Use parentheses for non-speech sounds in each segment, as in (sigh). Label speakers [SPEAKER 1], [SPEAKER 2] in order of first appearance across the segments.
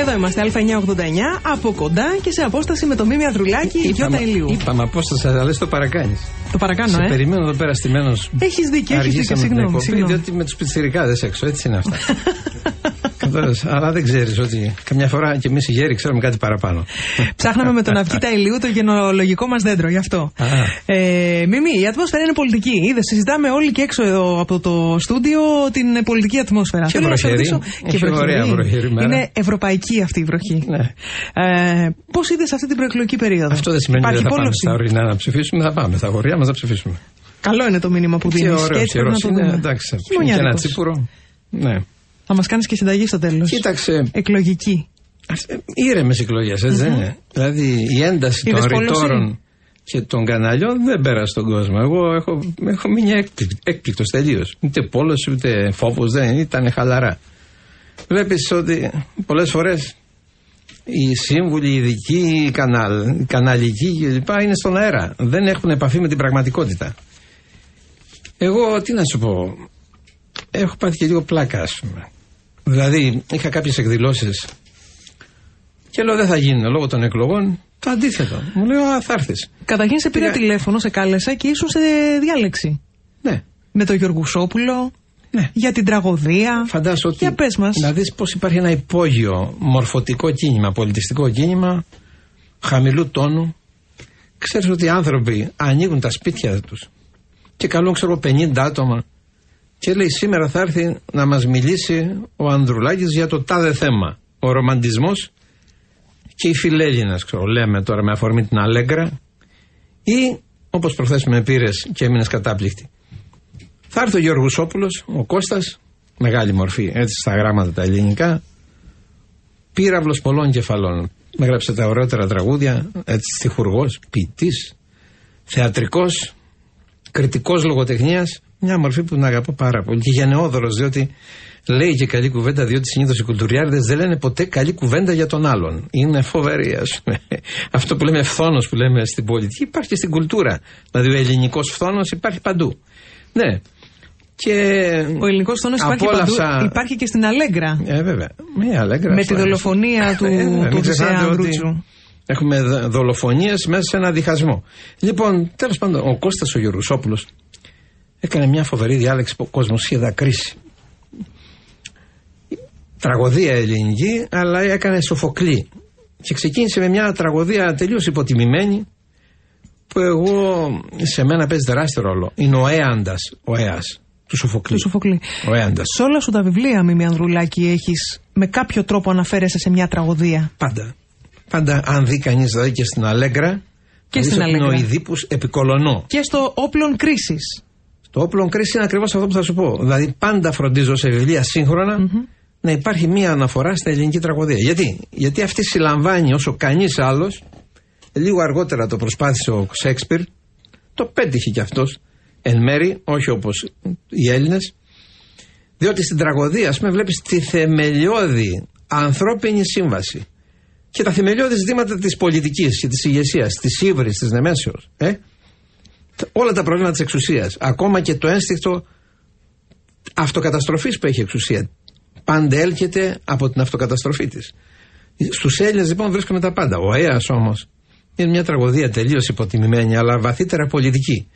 [SPEAKER 1] Εδώ είμαστε, Α989, από κοντά και σε απόσταση με το Μίμη Ανδρουλάκη, Γιώτα Ηλίου.
[SPEAKER 2] Είπαμε απόσταση, αλλά το παρακάνεις.
[SPEAKER 1] Το παρακάνω,
[SPEAKER 2] σε
[SPEAKER 1] ε;
[SPEAKER 2] περιμένω εδώ πέρα στημένος.
[SPEAKER 1] Έχεις δίκιο, έχεις δίκιο. Συγγνώμη, συγγνώμη.
[SPEAKER 2] Διότι με τους πιτσιρικάδε έξω, έτσι είναι αυτά. (laughs) αλλά δεν ξέρεις ότι καμιά φορά και εμείς οι γέροι ξέρουμε κάτι παραπάνω.
[SPEAKER 1] Ψάχναμε με τον (laughs) Αυγίτα Ηλίου το γενολογικό μας δέντρο, γι' αυτό. ε, Μιμή, η ατμόσφαιρα είναι πολιτική. Είδες, συζητάμε όλοι και έξω εδώ από το στούντιο την πολιτική ατμόσφαιρα.
[SPEAKER 2] Και βροχερή.
[SPEAKER 1] Και
[SPEAKER 2] βροχερή. βροχερή μέρα.
[SPEAKER 1] Είναι ευρωπαϊκή αυτή η βροχή.
[SPEAKER 2] Ναι.
[SPEAKER 1] Ε, Πώς είδες αυτή την προεκλογική περίοδο;
[SPEAKER 2] Αυτό δεν σημαίνει ότι δεν θα πάμε στα ορεινά να ψηφίσουμε, θα πάμε. Στα χωριά μας να ψηφίσουμε.
[SPEAKER 1] Καλό είναι το μήνυμα που δίνεις.
[SPEAKER 2] Και ωραίος είναι, εντάξει. Και ένα τσίπουρο. Ναι.
[SPEAKER 1] Θα μας κάνεις και συνταγή στο τέλος.
[SPEAKER 2] Κοίταξε.
[SPEAKER 1] Εκλογική.
[SPEAKER 2] Ήρεμες εκλογές, έτσι δεν είναι. Δηλαδή η ένταση των ρητόρων και των καναλιών δεν πέρασε στον κόσμο. Εγώ έχω, έχω μείνει έκπληκτος τελείως. Ούτε πόλος ούτε φόβος δεν ήταν χαλαρά. Βλέπεις ότι πολλές φορές οι σύμβουλοι, οι ειδικοί, οι, καναλ, οι καναλικοί κλπ. είναι στον αέρα. Δεν έχουν επαφή με την πραγματικότητα. Εγώ τι να σου πω. Έχω πάθει και λίγο πλάκα, ας πούμε. Δηλαδή, είχα κάποιες εκδηλώσεις και λέω δεν θα γίνει λόγω των εκλογών. Το αντίθετο. Μου λέω Α, θα έρθεις.
[SPEAKER 1] Καταρχήν σε πήρα τηλέφωνο, σε κάλεσα και ήσουν σε διάλεξη.
[SPEAKER 2] Ναι.
[SPEAKER 1] Με τον Γιωργουσόπουλο.
[SPEAKER 2] Ναι.
[SPEAKER 1] Για την τραγωδία.
[SPEAKER 2] Φαντάσου ότι.
[SPEAKER 1] Για πες μας.
[SPEAKER 2] Να δεις πώς υπάρχει ένα υπόγειο μορφωτικό κίνημα, πολιτιστικό κίνημα, χαμηλού τόνου. Ξέρεις ότι οι άνθρωποι ανοίγουν τα σπίτια τους και καλούν, ξέρω 50 άτομα και λέει σήμερα θα έρθει να μας μιλήσει ο Ανδρουλάκης για το τάδε θέμα. Ο ρομαντισμός και οι φιλέλληνες, ξέρω, λέμε τώρα με αφορμή την Αλέγκρα ή όπως προχθές με πήρες και έμεινες κατάπληκτη. Θα έρθει ο Γιώργος Σόπουλος, ο Κώστας, μεγάλη μορφή, έτσι στα γράμματα τα ελληνικά, πύραυλος πολλών κεφαλών. Με γράψε τα ωραιότερα τραγούδια, έτσι στιχουργός, ποιητής, θεατρικός, κριτικός λογοτεχνίας, μια μορφή που την αγαπώ πάρα πολύ και γενναιόδωρος, διότι λέει και καλή κουβέντα, διότι συνήθως οι κουλτουριάριδες δεν λένε ποτέ καλή κουβέντα για τον άλλον. Είναι φοβερή, ας πούμε. (laughs) Αυτό που λέμε φθόνος που λέμε στην πολιτική υπάρχει και στην κουλτούρα. Δηλαδή ο ελληνικός φθόνος υπάρχει παντού. Ναι. Και
[SPEAKER 1] ο ελληνικός φθόνος υπάρχει απόλαυσα... παντού. Υπάρχει και στην Αλέγκρα.
[SPEAKER 2] Ε, βέβαια. Με, Αλέγκρα,
[SPEAKER 1] Με τη δολοφονία του, ε, του Ανδρούτσου.
[SPEAKER 2] Έχουμε δολοφονίες μέσα σε ένα διχασμό. Λοιπόν, τέλος πάντων, ο Κώστας ο Γερουσόπουλος έκανε μια φοβερή διάλεξη που ο κόσμος είχε δακρύσει. Τραγωδία ελληνική, αλλά έκανε σοφοκλή. Και ξεκίνησε με μια τραγωδία τελείως υποτιμημένη, που εγώ σε μένα παίζει τεράστιο ρόλο. Είναι ο Έαντας, ο Αία του Σοφοκλή.
[SPEAKER 1] Του Σοφοκλή.
[SPEAKER 2] Ο Έαντας.
[SPEAKER 1] Σε όλα σου τα βιβλία, Μίμη Ανδρουλάκη, έχεις με κάποιο τρόπο αναφέρεσαι σε μια τραγωδία;
[SPEAKER 2] Πάντα. Πάντα, αν δει κανείς δηλαδή και στην Αλέγκρα,
[SPEAKER 1] και στην Αλέγκρα.
[SPEAKER 2] Είναι ο Ιδίπους επικολονό.
[SPEAKER 1] Και στο όπλον κρίσης.
[SPEAKER 2] Το όπλο κρίση είναι ακριβώς αυτό που θα σου πω. Δηλαδή, πάντα φροντίζω σε βιβλία να υπάρχει μία αναφορά στα ελληνική τραγωδία. Γιατί, Γιατί αυτή συλλαμβάνει όσο κανείς άλλος. Λίγο αργότερα το προσπάθησε ο Σέξπιρ. Το πέτυχε κι αυτός εν μέρη, όχι όπως οι Έλληνες. Διότι στην τραγωδία, ας πούμε, βλέπεις τη θεμελιώδη ανθρώπινη σύμβαση και τα θεμελιώδη ζητήματα της πολιτικής και της ηγεσίας, της ύβρη, της νεμέσεως. Ε; Όλα τα προβλήματα της εξουσίας, ακόμα και το ένστικτο αυτοκαταστροφής που έχει εξουσία, πάντα έλκεται από την αυτοκαταστροφή της. Στους Έλληνες λοιπόν βρίσκουμε τα πάντα. Ο ΑΕΑΣ όμως είναι μια τραγωδία τελείως υποτιμημένη, αλλά βαθύτερα πολιτική.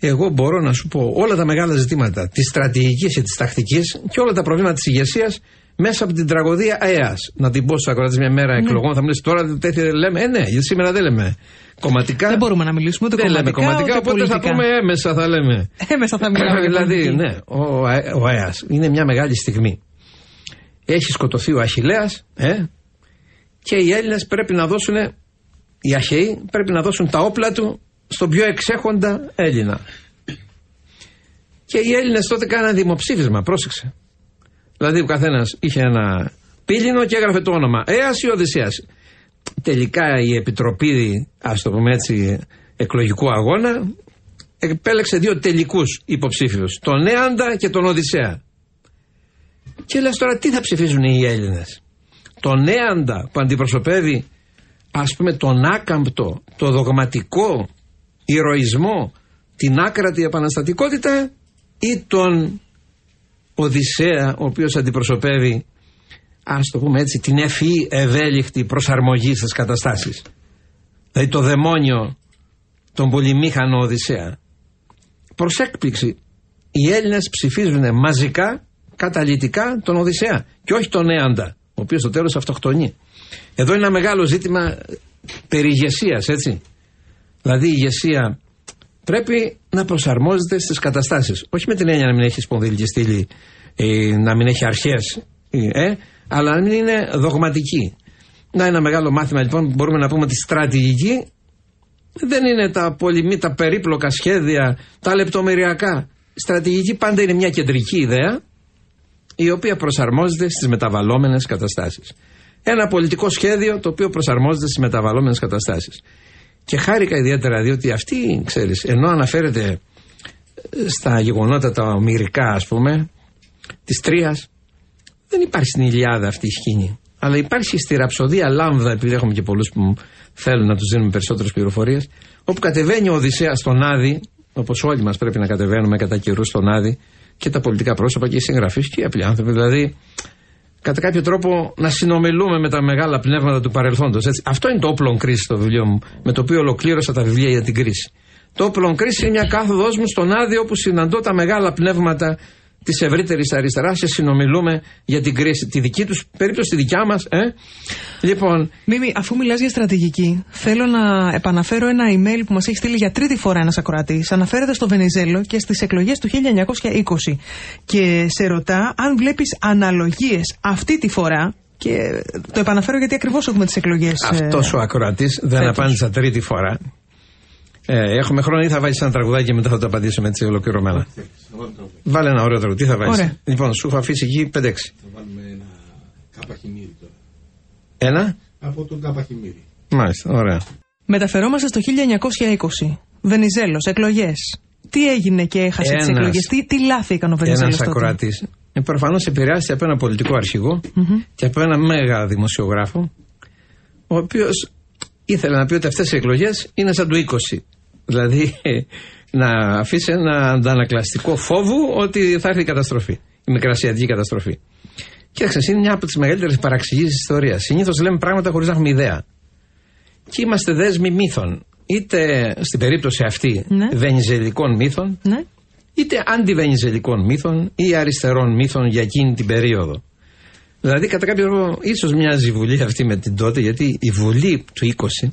[SPEAKER 2] Εγώ μπορώ να σου πω όλα τα μεγάλα ζητήματα της στρατηγικής και της τακτικής και όλα τα προβλήματα της ηγεσίας μέσα από την τραγωδία ΑΕΑ. Να την πω στου ακροατέ μια μέρα ναι. εκλογών, θα μου λες τώρα τέτοια λέμε. Ε, ναι, γιατί σήμερα δεν λέμε κομματικά.
[SPEAKER 1] Δεν μπορούμε να μιλήσουμε ούτε δεν κομματικά.
[SPEAKER 2] λέμε κομματικά, οπότε
[SPEAKER 1] πολιτικά.
[SPEAKER 2] θα πούμε έμεσα θα λέμε.
[SPEAKER 1] Έμεσα θα μιλάμε. (laughs)
[SPEAKER 2] δηλαδή, ναι, ο, ο ΑΕΑ είναι μια μεγάλη στιγμή. Έχει σκοτωθεί ο Αχηλέα, ε, και οι Έλληνες πρέπει να δώσουν, οι Αχαιοί πρέπει να δώσουν τα όπλα του στον πιο εξέχοντα Έλληνα. Και οι Έλληνες τότε κάνανε δημοψήφισμα, πρόσεξε. Δηλαδή ο καθένας είχε ένα πύληνο και έγραφε το όνομα. Έας ή Οδυσσέας. Τελικά η Επιτροπή, ας το πούμε έτσι, εκλογικού αγώνα, επέλεξε δύο τελικούς υποψήφιους. Τον Έαντα και τον Οδυσσέα. Και λες τώρα τι θα ψηφίζουν οι Έλληνες; Τον Έαντα που αντιπροσωπεύει ας πούμε τον άκαμπτο, το δογματικό ηρωισμό, την άκρατη επαναστατικότητα ή τον Οδυσσέα ο οποίος αντιπροσωπεύει ας το πούμε έτσι, την ευφυή ευέλικτη προσαρμογή στις καταστάσεις. Δηλαδή το δαιμόνιο, τον πολυμήχανο Οδυσσέα. Προς έκπληξη, οι Έλληνες ψηφίζουν μαζικά, καταλητικά τον Οδυσσέα και όχι τον Έαντα, ο οποίος στο τέλος αυτοκτονεί. Εδώ είναι ένα μεγάλο ζήτημα περί ηγεσίας, έτσι. Δηλαδή η ηγεσία πρέπει να προσαρμόζεται στις καταστάσεις. Όχι με την έννοια να μην έχει σπονδυλική στήλη, ε, να μην έχει αρχές, ε, αλλά να μην είναι δογματική. Να ένα μεγάλο μάθημα λοιπόν μπορούμε να πούμε ότι στρατηγική δεν είναι τα πολυμή, τα περίπλοκα σχέδια, τα λεπτομεριακά. Στρατηγική πάντα είναι μια κεντρική ιδέα η οποία προσαρμόζεται στις μεταβαλλόμενες καταστάσεις. Ένα πολιτικό σχέδιο το οποίο προσαρμόζεται στις μεταβαλλόμενες καταστάσεις. Και χάρηκα ιδιαίτερα διότι αυτή, ξέρεις, ενώ αναφέρεται στα γεγονότα τα ομοιρικά ας πούμε, της Τρίας, δεν υπάρχει στην Ιλιάδα αυτή η σκηνή. Αλλά υπάρχει στη ραψοδία Λάμδα, επειδή έχουμε και πολλούς που θέλουν να τους δίνουμε περισσότερες πληροφορίες, όπου κατεβαίνει ο Οδυσσέας στον Άδη, όπως όλοι μας πρέπει να κατεβαίνουμε κατά καιρούς στον Άδη, και τα πολιτικά πρόσωπα και οι συγγραφείς και οι απλοί άνθρωποι. Δηλαδή, κατά κάποιο τρόπο να συνομιλούμε με τα μεγάλα πνεύματα του παρελθόντος. Έτσι. Αυτό είναι το όπλο κρίση στο βιβλίο μου, με το οποίο ολοκλήρωσα τα βιβλία για την κρίση. Το όπλο κρίση είναι μια κάθοδο μου στον Άδη όπου συναντώ τα μεγάλα πνεύματα της ευρύτερης αριστεράς και συνομιλούμε για την κρίση. Τη δική τους περίπτωση, τη δικιά μας. Ε; Λοιπόν.
[SPEAKER 1] Μίμη, αφού μιλάς για στρατηγική, θέλω να επαναφέρω ένα email που μας έχει στείλει για τρίτη φορά ένας ακροατής. Αναφέρεται στο Βενιζέλο και στις εκλογές του 1920. Και σε ρωτά αν βλέπεις αναλογίες αυτή τη φορά και το επαναφέρω γιατί ακριβώς έχουμε τις εκλογές.
[SPEAKER 2] Αυτός ε, ο ακροατής δεν απάντησα τρίτη φορά. Ε, έχουμε χρόνο ή θα βάλει ένα τραγουδάκι και μετά θα το απαντήσουμε έτσι ολοκληρωμένα; Βάλε ένα ωραίο τραγουδί. Τι θα βάλει. Λοιπόν, σου έχω αφήσει εκεί 5-6. Θα βάλουμε ένα καπαχημίρι τώρα. Ένα; Από τον καπαχημίρι. Μάλιστα, ωραία.
[SPEAKER 1] Μεταφερόμαστε στο 1920. Βενιζέλος, εκλογές. Τι έγινε και έχασες τις εκλογές, τι, τι λάθη έκανε ο Βενιζέλος.
[SPEAKER 2] Ένας ακροατής. Ε, Προφανώς επηρεάστηκε από ένα πολιτικό αρχηγό mm-hmm. και από ένα μέγα δημοσιογράφο, ο οποίος ήθελε να πει ότι αυτές οι εκλογές είναι σαν του 20. Δηλαδή να αφήσει ένα αντανακλαστικό φόβο ότι θα έρθει η καταστροφή, η μικρασιατική καταστροφή. Κοίταξε, είναι μια από τις μεγαλύτερες παραξηγήσεις της ιστορίας. Συνήθως λέμε πράγματα χωρίς να έχουμε ιδέα. Και είμαστε δέσμοι μύθων. Είτε στην περίπτωση αυτή ναι. βενιζελικών μύθων, ναι. είτε αντιβενιζελικών μύθων ή αριστερών μύθων για εκείνη την περίοδο. Δηλαδή, κατά κάποιο τρόπο, ίσως μοιάζει η Βουλή αυτή με την τότε, γιατί η Βουλή του 20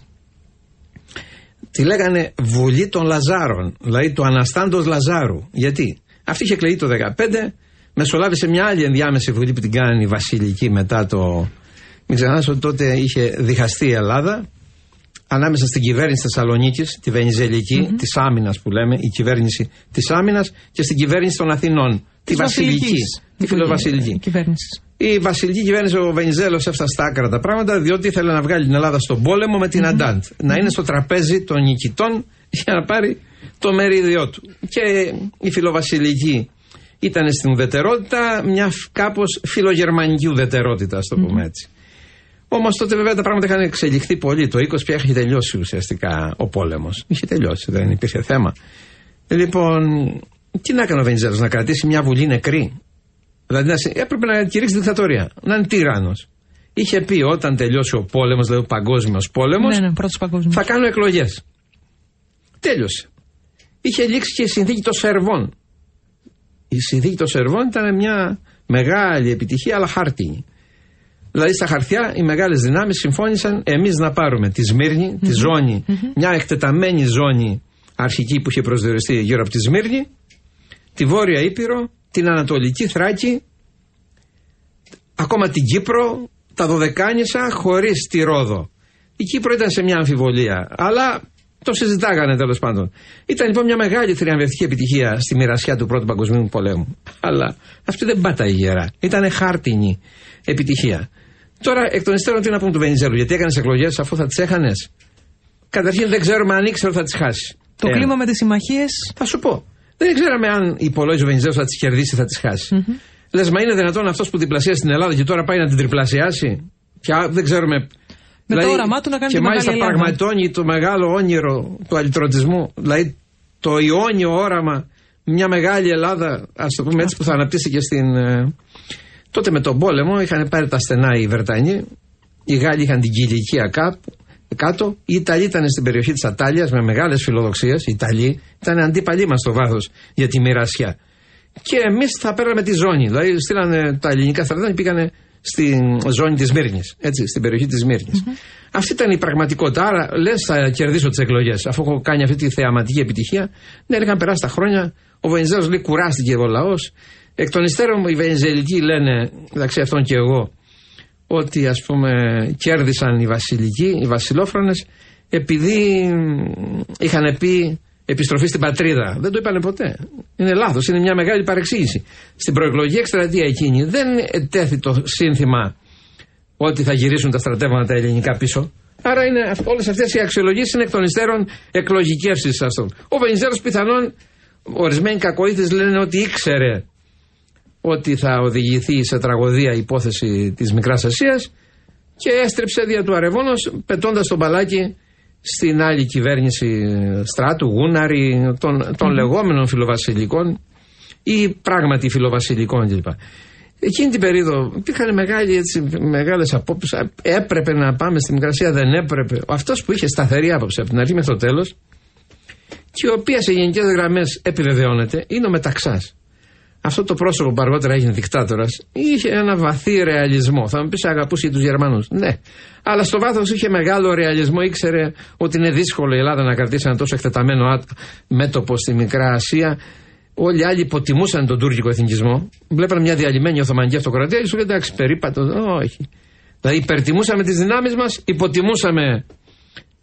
[SPEAKER 2] τη λέγανε Βουλή των Λαζάρων, δηλαδή του Αναστάντος Λαζάρου. Γιατί; Αυτή είχε εκλεγεί το 2015, μεσολάβησε μια άλλη ενδιάμεση βουλή που την κάνει η Βασιλική μετά το. Μην ξεχνάς ότι τότε είχε διχαστεί η Ελλάδα ανάμεσα στην κυβέρνηση Θεσσαλονίκης, τη Βενιζελική, mm-hmm. της άμυνας που λέμε, η κυβέρνηση της άμυνας και στην κυβέρνηση των Αθηνών, τη Βασιλικής, τη φιλοβασιλική.
[SPEAKER 1] Κυβέρνησης.
[SPEAKER 2] Η βασιλική κυβέρνηση, ο Βενιζέλος, έφτασε στα άκρα τα πράγματα, διότι ήθελε να βγάλει την Ελλάδα στον πόλεμο με την mm-hmm. Αντάντ. Να είναι στο τραπέζι των νικητών για να πάρει το μερίδιό του. Και η φιλοβασιλική ήταν στην ουδετερότητα μια κάπως φιλογερμανική ουδετερότητα, ας το πούμε έτσι. Όμως τότε βέβαια τα πράγματα είχαν εξελιχθεί πολύ. Το 20 πια είχε τελειώσει ουσιαστικά ο πόλεμος. Είχε τελειώσει, δεν υπήρχε θέμα. Λοιπόν, τι να έκανε ο Βενιζέλος, να κρατήσει μια βουλή νεκρή; Δηλαδή έπρεπε να κηρύξει δικτατορία, να είναι τύρανο. Είχε πει όταν τελειώσει ο πόλεμος, δηλαδή ο παγκόσμιος πόλεμος,
[SPEAKER 1] ναι, ναι,
[SPEAKER 2] θα κάνω εκλογές. Τέλειωσε. Είχε λήξει και η συνθήκη των Σερβών. Η συνθήκη των Σερβών ήταν μια μεγάλη επιτυχία, αλλά χάρτινη. Δηλαδή στα χαρτιά οι μεγάλες δυνάμεις συμφώνησαν εμείς να πάρουμε τη Σμύρνη, τη ζωνη μια εκτεταμένη ζώνη αρχική που είχε προσδιοριστεί γύρω από τη Σμύρνη, τη Βόρεια Ήπειρο την Ανατολική Θράκη, ακόμα την Κύπρο, τα Δωδεκάνησα χωρίς τη Ρόδο. Η Κύπρο ήταν σε μια αμφιβολία, αλλά το συζητάγανε τέλος πάντων. Ήταν λοιπόν μια μεγάλη θριαμβευτική επιτυχία στη μοιρασιά του Πρώτου Παγκοσμίου Πολέμου. Αλλά αυτή δεν πάταγε γερά. Ήταν χάρτινη επιτυχία. Τώρα εκ των υστέρων τι να πούμε του Βενιζέλου, γιατί έκανες εκλογές αφού θα τις έχανες; Καταρχήν δεν ξέρουμε αν ήξερε ότι θα τις χάσει.
[SPEAKER 1] Το κλίμα με τις συμμαχίες;
[SPEAKER 2] Θα σου πω. Δεν ξέραμε αν υπολόγιζε ο Βενιζέλο θα τις κερδίσει ή θα τις χάσει. Mm-hmm. Λες, μα είναι δυνατόν αυτός που διπλασίασε στην Ελλάδα και τώρα πάει να την τριπλασιάσει; Και δεν ξέρουμε. Με
[SPEAKER 1] δηλαδή, το όραμά του να κάνει
[SPEAKER 2] Και μάλιστα πραγματώνει το μεγάλο όνειρο του αλυτρωτισμού. Δηλαδή το ιόνιο όραμα μια μεγάλη Ελλάδα, ας το πούμε έτσι, που θα αναπτύσσει και στην. Ε, Τότε με τον πόλεμο είχαν πάρει τα στενά οι Βρετανοί, οι Γάλλοι είχαν την Κιλικία κάτω, οι Ιταλοί ήταν στην περιοχή της Ατάλια με μεγάλες φιλοδοξίες. Οι Ιταλοί ήταν αντίπαλοι μας στο βάθος για τη μοιρασιά. Και εμείς θα πέραμε τη ζώνη. Δηλαδή, στείλανε τα ελληνικά στρατά και πήγανε στην ζώνη της Μύρνης. Έτσι, στην περιοχή της μυρνη Αυτή ήταν η πραγματικότητα. Άρα, λες, θα κερδίσω τις εκλογές. Αφού έχω κάνει αυτή τη θεαματική επιτυχία. Ναι, είχαν περάσει τα χρόνια. Ο Βενιζέλος λέει κουράστηκε ο λαός. Εκ των υστέρων οι Βενιζελικοί λένε, μεταξύ αυτών και εγώ, ότι ας πούμε κέρδισαν οι βασιλικοί, οι βασιλόφρονες επειδή είχαν πει επιστροφή στην πατρίδα. Δεν το είπανε ποτέ. Είναι λάθος, είναι μια μεγάλη παρεξήγηση. Στην προεκλογική εκστρατεία εκείνη δεν ετέθη το σύνθημα ότι θα γυρίσουν τα στρατεύματα ελληνικά πίσω. Άρα είναι όλες αυτές οι αξιολογήσεις είναι εκ των υστέρων εκλογικεύσει. Ο Βενιζέλος πιθανόν, ορισμένοι κακοήθες λένε ότι ήξερε ότι θα οδηγηθεί σε τραγωδία η υπόθεση της Μικράς Ασίας και έστρεψε δια του αρεβόνος πετώντας τον μπαλάκι στην άλλη κυβέρνηση στράτου, Γούναρη, των, των λεγόμενων φιλοβασιλικών ή πράγματι φιλοβασιλικών κλπ. Εκείνη την περίοδο υπήρχαν μεγάλε μεγάλες απόψεις. Έπρεπε να πάμε στη Μικρασία, δεν έπρεπε. Αυτός που είχε σταθερή άποψη από την αρχή μέχρι το τέλος και η οποίας σε γενικές γραμμές επιβεβαιώνεται είναι ο Μεταξάς αυτό το πρόσωπο που αργότερα έγινε δικτάτορας είχε ένα βαθύ ρεαλισμό. Θα μου πεις αγαπούσε τους Γερμανούς. Ναι. Αλλά στο βάθος είχε μεγάλο ρεαλισμό. Ήξερε ότι είναι δύσκολο η Ελλάδα να κρατήσει ένα τόσο εκτεταμένο μέτωπο στη Μικρά Ασία. Όλοι οι άλλοι υποτιμούσαν τον τουρκικό εθνικισμό. Βλέπανε μια διαλυμένη Οθωμανική Αυτοκρατία και σου λέει εντάξει, περίπατο. Όχι. Δηλαδή υπερτιμούσαμε τις δυνάμεις μας, υποτιμούσαμε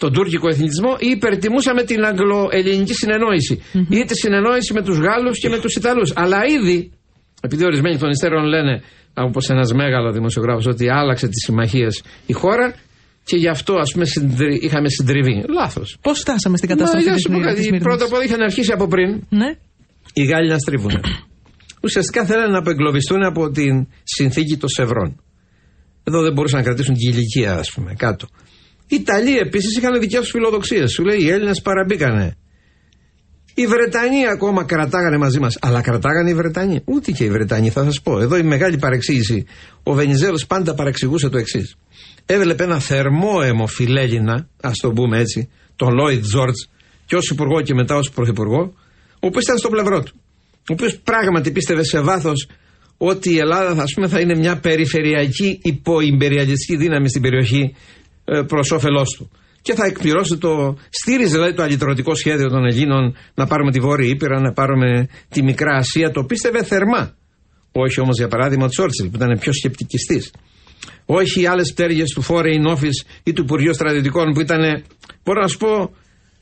[SPEAKER 2] τον τουρκικό εθνικισμό ή υπερτιμούσαμε την αγγλοελληνική συνεννόηση mm-hmm. ή τη συνεννόηση με τους Γάλλους και με τους Ιταλούς. Αλλά ήδη, επειδή ορισμένοι των υστέρων λένε, όπω ένας μέγαλος δημοσιογράφος, ότι άλλαξε τις συμμαχίες η χώρα και γι' αυτό ας πούμε συντρι... είχαμε συντριβεί. Λάθος.
[SPEAKER 1] Πώς φτάσαμε στην κατάσταση
[SPEAKER 2] αυτή. Πρώτα απ' όλα είχαν αρχίσει από πριν
[SPEAKER 1] ναι.
[SPEAKER 2] οι Γάλλοι να στρίβουν. Ουσιαστικά θέλανε να απεγκλωβιστούν από την συνθήκη των Σευρών. Εδώ δεν μπορούσαν να κρατήσουν την ηλικία, ας πούμε, κάτω. Οι Ιταλοί επίσης είχαν δικέ τους φιλοδοξίες. Σου λέει οι Έλληνες παραμπήκανε. Οι Βρετανοί ακόμα κρατάγανε μαζί μας. Αλλά κρατάγανε οι Βρετανοί. Ούτε και οι Βρετανοί, θα σας πω. Εδώ η μεγάλη παρεξήγηση. Ο Βενιζέλος πάντα παρεξηγούσε το εξής. Έβλεπε ένα θερμό αίμο φιλέλληνα, ας το πούμε έτσι, τον Λόιτ Τζόρτζ, και ως υπουργό και μετά ως πρωθυπουργό, ο οποίος ήταν στο πλευρό του. Ο οποίος πράγματι πίστευε σε βάθος ότι η Ελλάδα ας πούμε, θα είναι μια περιφερειακή υποϊμπεριαλιστική δύναμη στην περιοχή ε, προς όφελός του. Και θα εκπληρώσει το. Στήριζε δηλαδή το αλυτρωτικό σχέδιο των Ελλήνων να πάρουμε τη Βόρεια Ήπειρα, να πάρουμε τη Μικρά Ασία. Το πίστευε θερμά. Όχι όμως για παράδειγμα ο Τσόρτσιλ που ήταν πιο σκεπτικιστής. Όχι οι άλλες πτέρυγες του Foreign Office ή του Υπουργείου Στρατιωτικών που ήταν. Μπορώ να σου πω,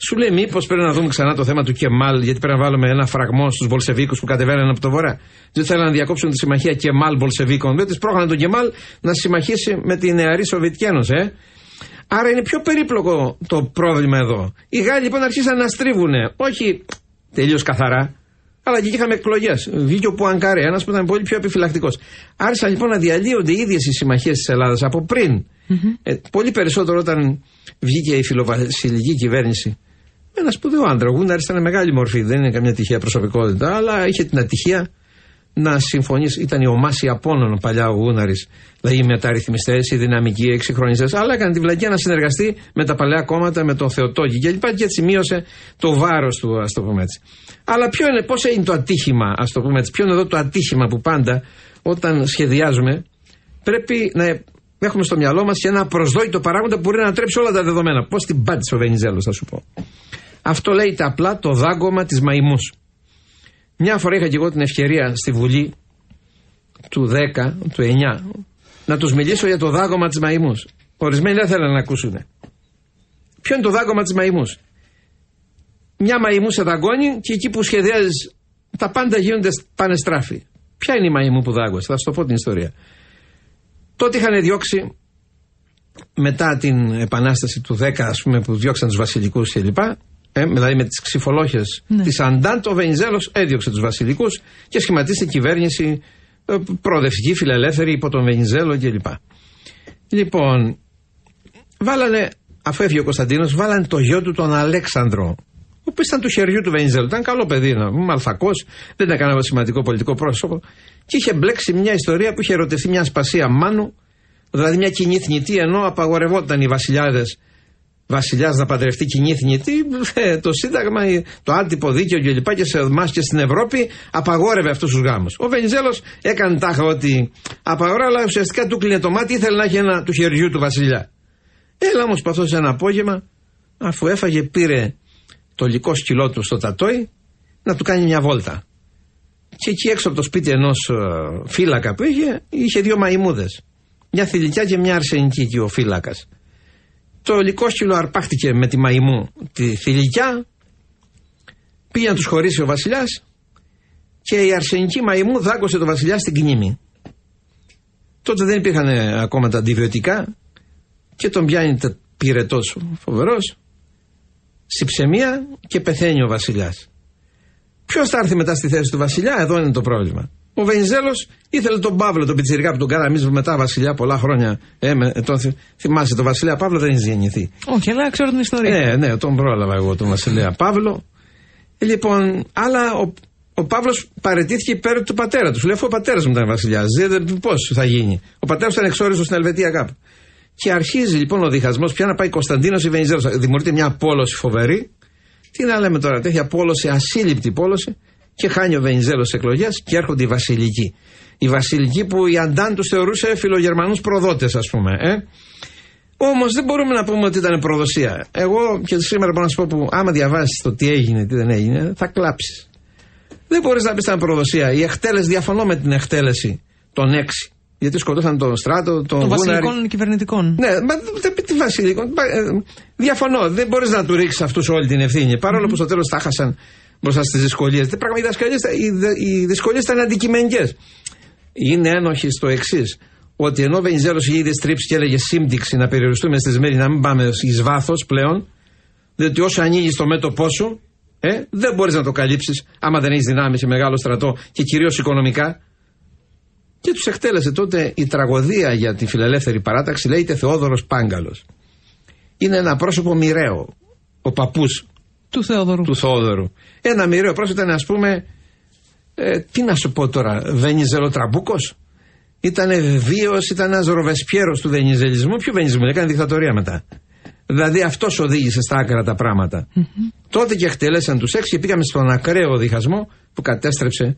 [SPEAKER 2] σου λέει μήπως πρέπει να δούμε ξανά το θέμα του Κεμάλ, γιατί πρέπει να βάλουμε ένα φραγμό στους Βολσεβίκου που κατεβαίνουν από το βορρά. Δεν θέλουν να διακόψουν τη συμμαχία Κεμάλ Βολσεβίκων. Δεν τη πρόγραμμα τον Κεμάλ να συμμαχίσει με τη νεαρή Σοβιετική Ένωση. Ε. Άρα είναι πιο περίπλοκο το πρόβλημα εδώ. Οι Γάλλοι λοιπόν αρχίσαν να στρίβουν, όχι τελείως καθαρά, αλλά και εκεί είχαμε εκλογές. Βγήκε ο Πουανκάρε, ένας που ήταν πολύ πιο επιφυλακτικός. Άρχισαν λοιπόν να διαλύονται οι ίδιες οι συμμαχίες της Ελλάδας από πριν. Ε, πολύ περισσότερο όταν βγήκε η φιλοβασιλική κυβέρνηση. Ένας σπουδαίο άντρα. Ο Γούναρη ήταν μεγάλη μορφή, δεν είναι καμιά τυχαία προσωπικότητα, αλλά είχε την ατυχία να συμφωνήσει. Ήταν η ομάση Απόνων παλιά ο Γούναρης. Δηλαδή οι μεταρρυθμιστές, οι δυναμικοί, οι εξυγχρονιστές. Αλλά έκανε τη βλακία να συνεργαστεί με τα παλιά κόμματα, με τον Θεοτόκη κλπ. Και, και έτσι μείωσε το βάρος του, ας το πούμε έτσι. Αλλά ποιο είναι, πώ είναι το ατύχημα, ας το πούμε έτσι. Ποιο είναι εδώ το ατύχημα που πάντα όταν σχεδιάζουμε πρέπει να έχουμε στο μυαλό μας και ένα προσδόητο παράγοντα που μπορεί να ανατρέψει όλα τα δεδομένα. Πώς την πάτησε ο Βενιζέλος, θα σου πω. Αυτό λέγεται απλά το δάγκωμα της μαϊμούς. Μια φορά είχα και εγώ την ευκαιρία στη Βουλή του 10, του 9, να τους μιλήσω για το δάγωμα της μαϊμούς. Ορισμένοι δεν θέλουν να ακούσουν. Ποιο είναι το δάγωμα της μαϊμούς; Μια μαϊμού σε δαγκώνει και εκεί που σχεδιάζεις τα πάντα γίνονται πάνε στράφη. Ποια είναι η μαϊμού που δάγκωσε, θα σου το πω την ιστορία. Τότε είχαν διώξει μετά την επανάσταση του 10 ας πούμε που διώξαν τους βασιλικούς κλπ ε, δηλαδή με τις ξυφολόχες ναι. της Αντάντ, ο Βενιζέλος έδιωξε τους βασιλικούς και σχηματίστηκε κυβέρνηση ε, προοδευτική, φιλελεύθερη υπό τον Βενιζέλο κλπ. Λοιπόν, βάλανε, αφού έφυγε ο Κωνσταντίνος, βάλανε το γιο του τον Αλέξανδρο, ο ο οποίος ήταν του χεριού του Βενιζέλου. Ήταν καλό παιδί, μαλθακός, δεν ήταν κανένα σημαντικό πολιτικό πρόσωπο. Και είχε μπλέξει μια ιστορία που είχε ερωτηθεί μια σπασία μάνου, δηλαδή μια κοινή θνητή, ενώ απαγορευόταν οι βασιλιάδες βασιλιάς να παντρευτεί κοινή θνητή, ε, το Σύνταγμα, το άτυπο δίκαιο κλπ. Και, και σε εμάς και στην Ευρώπη απαγόρευε αυτούς τους γάμους. Ο Βενιζέλος έκανε τάχα ότι απαγορεύει, αλλά ουσιαστικά του κλείνει το μάτι, ήθελε να έχει ένα του χεριού του βασιλιά. Έλα όμως παθώ σε ένα απόγευμα, αφού έφαγε, πήρε το λικό σκυλό του στο τατόι να του κάνει μια βόλτα. Και εκεί έξω από το σπίτι ενός ε, φύλακα που είχε, είχε δύο μαϊμούδες. Μια θηλυκιά και μια αρσενική και ο φύλακας. Το λικόσκυλο αρπάχτηκε με τη μαϊμού τη θηλυκιά, πήγε να τους χωρίσει ο βασιλιάς και η αρσενική μαϊμού δάγκωσε το βασιλιά στην κνήμη. Τότε δεν υπήρχαν ακόμα τα αντιβιωτικά και τον πιάνει πυρετός φοβερός, ψεμία και πεθαίνει ο βασιλιάς. Ποιος θα έρθει μετά στη θέση του βασιλιά, εδώ είναι το πρόβλημα. Ο Βενιζέλος ήθελε τον Παύλο, τον πιτσιρικά που τον κάναμε εμεί μετά βασιλιά πολλά χρόνια. Ε, με, τον, θυμάσαι, τον Βασιλιά Παύλο δεν έχει γεννηθεί.
[SPEAKER 1] Όχι, αλλά ξέρω την ιστορία.
[SPEAKER 2] Ναι, ναι, τον πρόλαβα εγώ τον Βασιλιά Παύλο. Ε, λοιπόν, αλλά ο, ο Παύλος παρετήθηκε υπέρ του πατέρα του. Λέει, αφού ο πατέρας μου ήταν βασιλιάς, πώς θα γίνει; Ο πατέρας ήταν εξόριστος στην Ελβετία κάπου. Και αρχίζει λοιπόν ο διχασμός πια να πάει Κωνσταντίνος ή Βενιζέλος. Δημιουργείται μια πόλωση φοβερή. Τι να λέμε τώρα, τέτοια πόλωση, ασύλληπτη πόλωση και χάνει ο Βενιζέλος εκλογές και έρχονται οι Βασιλικοί. Οι Βασιλικοί που η Αντάν τους θεωρούσε φιλογερμανούς προδότες, ας πούμε. Ε; Όμως δεν μπορούμε να πούμε ότι ήταν προδοσία. Εγώ και σήμερα μπορώ να σου πω που άμα διαβάσεις το τι έγινε, τι δεν έγινε, θα κλάψεις. Δεν μπορείς να πεις ήταν προδοσία. Η εκτέλεση, διαφωνώ με την εκτέλεση των έξι. Γιατί σκοτώσαν τον στράτο, τον
[SPEAKER 1] Των βασιλικών κυβερνητικών.
[SPEAKER 2] Ναι, μα τι βασιλικών. Ε, διαφωνώ. Δεν μπορείς να του ρίξεις αυτούς όλη την ευθύνη. Παρόλο που στο τέλος τα χάσαν μπροστά στις δυσκολίες. Δεν πραγματικά οι δυσκολίες ήταν αντικειμενικές. Είναι ένοχοι στο εξής. Ότι ενώ ο Βενιζέλος είχε ήδη στρίψει και έλεγε σύμπτυξη να περιοριστούμε στι μέρε, να μην πάμε εις βάθος πλέον, διότι όσο ανοίγεις το μέτωπό σου, ε, δεν μπορείς να το καλύψεις άμα δεν έχεις δυνάμεις σε μεγάλο στρατό και κυρίως οικονομικά. Και τους εκτέλεσε τότε η τραγωδία για τη φιλελεύθερη παράταξη, λέγεται Θεόδωρος Πάγκαλος. Είναι ένα πρόσωπο μοιραίο. Ο παππούς
[SPEAKER 1] του Θεόδωρου.
[SPEAKER 2] Του Θεόδωρου. Ένα μοιραίο πρόσωπο ήταν, ας πούμε, ε, τι να σου πω τώρα, Βενιζέλο Τραμπούκο. Ήταν βίαιο, ήταν ένας ροβεσπιέρος του βενιζελισμού. Ποιο βενιζελισμό, έκανε δικτατορία μετά. Δηλαδή αυτός οδήγησε στα άκρα τα πραγματα Τότε και εκτελέσαν τους έξι και πήγαμε στον ακραίο διχασμό που κατέστρεψε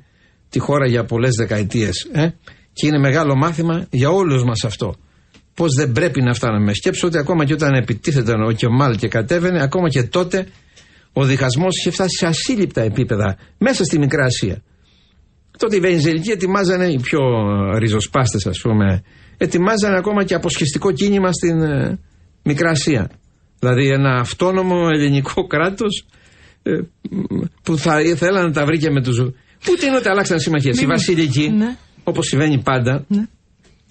[SPEAKER 2] τη χώρα για πολλές δεκαετίες. Ε; Και είναι μεγάλο μάθημα για όλους μας αυτό. Πώς δεν πρέπει να φτάνουμε. Σκέψω ότι ακόμα και όταν επιτίθεται ο Κεμάλ και κατέβαινε, ακόμα και τότε ο διχασμός είχε φτάσει σε ασύλληπτα επίπεδα μέσα στη Μικρά Ασία. Τότε οι Βενιζελικοί ετοιμάζανε, οι πιο ριζοσπάστες ας πούμε, ετοιμάζανε ακόμα και αποσχεστικό κίνημα στην ε, Μικρά Ασία. Δηλαδή ένα αυτόνομο ελληνικό (laughs) κράτος ε, που θα ήθελα να τα βρει και με του. Ούτε είναι ότι αλλάξαν συμμαχίες. Οι Βασιλικοί, ναι. όπως συμβαίνει πάντα, ναι.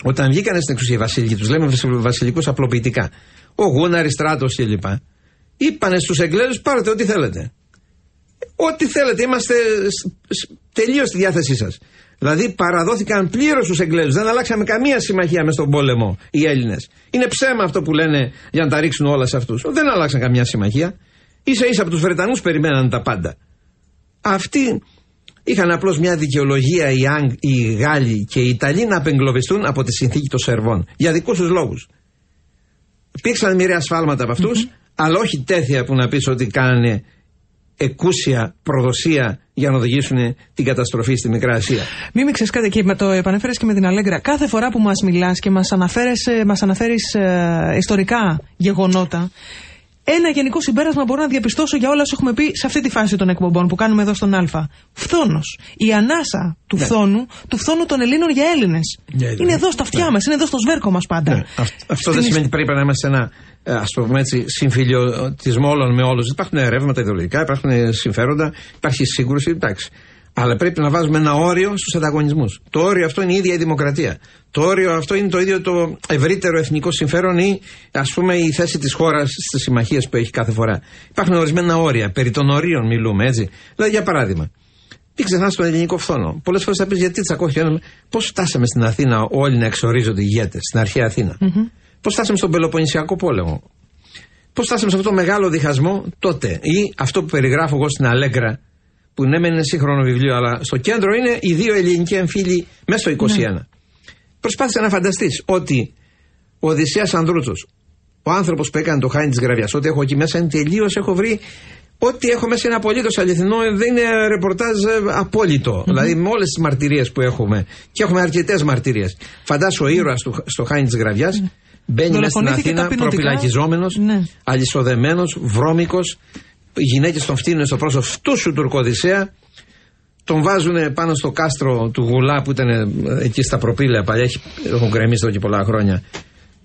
[SPEAKER 2] όταν βγήκαν στην εξουσία οι Βασιλικοί, τους λέμε Βασιλικούς απλοποιητικά. Ο Γούναρης, Στράτος κλπ είπανε στους Εγγλέζους πάρετε ό,τι θέλετε. Ό,τι θέλετε, είμαστε τελείως στη διάθεσή σας. Δηλαδή παραδόθηκαν πλήρως στους Εγγλέζους, δεν αλλάξαμε καμία συμμαχία μες στον πόλεμο οι Έλληνες. Είναι ψέμα αυτό που λένε για να τα ρίξουν όλα σε αυτούς. Δεν αλλάξαν καμία συμμαχία. Ίσα ίσα από τους Βρετανούς περιμέναν τα πάντα. Αυτοί είχαν απλώς μια δικαιολογία οι, Άγγ, οι Γάλλοι και οι Ιταλοί να απεγκλωβιστούν από τη συνθήκη των Σερβών. Για δικούς τους λόγους. Υπήρξαν μοιραία ασφάλματα από αυτούς, αλλά όχι τέτοια που να πεις ότι κάνανε εκούσια προδοσία για να οδηγήσουν την καταστροφή στη Μικρά Ασία.
[SPEAKER 1] Μην με ξέρει κάτι και με το επανέφερες και με την Αλέγκρα. Κάθε φορά που μας μιλάς και μας αναφέρεις ε, ιστορικά γεγονότα, ένα γενικό συμπέρασμα μπορώ να διαπιστώσω για όλα όσα έχουμε πει σε αυτή τη φάση των εκπομπών που κάνουμε εδώ στον Α. Φθόνος. Η ανάσα του ναι. φθόνου, του φθόνου των Ελλήνων για Έλληνες. Είναι εδώ στα αυτιά ναι. μας, είναι εδώ στο σβέρκο μας πάντα. Ναι.
[SPEAKER 2] Αυτό δεν σημαίνει ότι πρέπει να είμαστε ένα ε, ας πούμε έτσι, συμφιλιωτισμό όλων με όλους. Υπάρχουν ρεύματα ιδεολογικά, υπάρχουν συμφέροντα, υπάρχει σύγκρουση, εντάξει. Αλλά πρέπει να βάζουμε ένα όριο στους ανταγωνισμούς. Το όριο αυτό είναι η ίδια η δημοκρατία. Το όριο αυτό είναι το ίδιο το ευρύτερο εθνικό συμφέρον ή ας πούμε η θέση της χώρας στις συμμαχίες που έχει κάθε φορά. Υπάρχουν ορισμένα όρια. Περί των ορίων μιλούμε, έτσι. Δηλαδή, για παράδειγμα, τι ξεχνάς τον ελληνικό φθόνο. Πολλές φορές θα πεις γιατί τσακώθηκε. Πώς φτάσαμε στην Αθήνα όλοι να εξορίζονται ηγέτες, στην αρχαία Αθήνα; Mm-hmm. Πώς φτάσαμε στον Πελοποννησιακό πόλεμο; Πώς φτάσαμε σε αυτό το μεγάλο διχασμό τότε, ή αυτό που περιγράφω εγώ στην Αλέγκρα, που ναι, μεν είναι σύγχρονο βιβλίο, αλλά στο κέντρο είναι οι δύο ελληνικοί εμφύλοι μέσα στο 21. Ναι. Προσπάθησε να φανταστείς ότι ο Οδυσσέας Ανδρούτσο, ο άνθρωπος που έκανε το χάνι της γραβιάς, ό,τι έχω εκεί μέσα είναι τελείως, έχω βρει. Ό,τι έχω μέσα είναι απολύτως αληθινό, δεν είναι ρεπορτάζ ε, απόλυτο. Δηλαδή με όλες τις μαρτυρίες που έχουμε. Και έχουμε αρκετές μαρτυρίες. Φαντάσου ο ήρωας στο χάνι της γραβιάς μπαίνει μέσα στην Αθήνα προφυλακιζόμενος, ναι. αλυσοδεμένος, βρώμικος. Οι γυναίκες τον φτύνουν στο πρόσωπο αυτού σου τουρκοδησέα. Τον βάζουν πάνω στο κάστρο του Γουλά που ήταν ε, εκεί στα προπήλαια παλιά. Έχουν γκρεμίσει εδώ και πολλά χρόνια.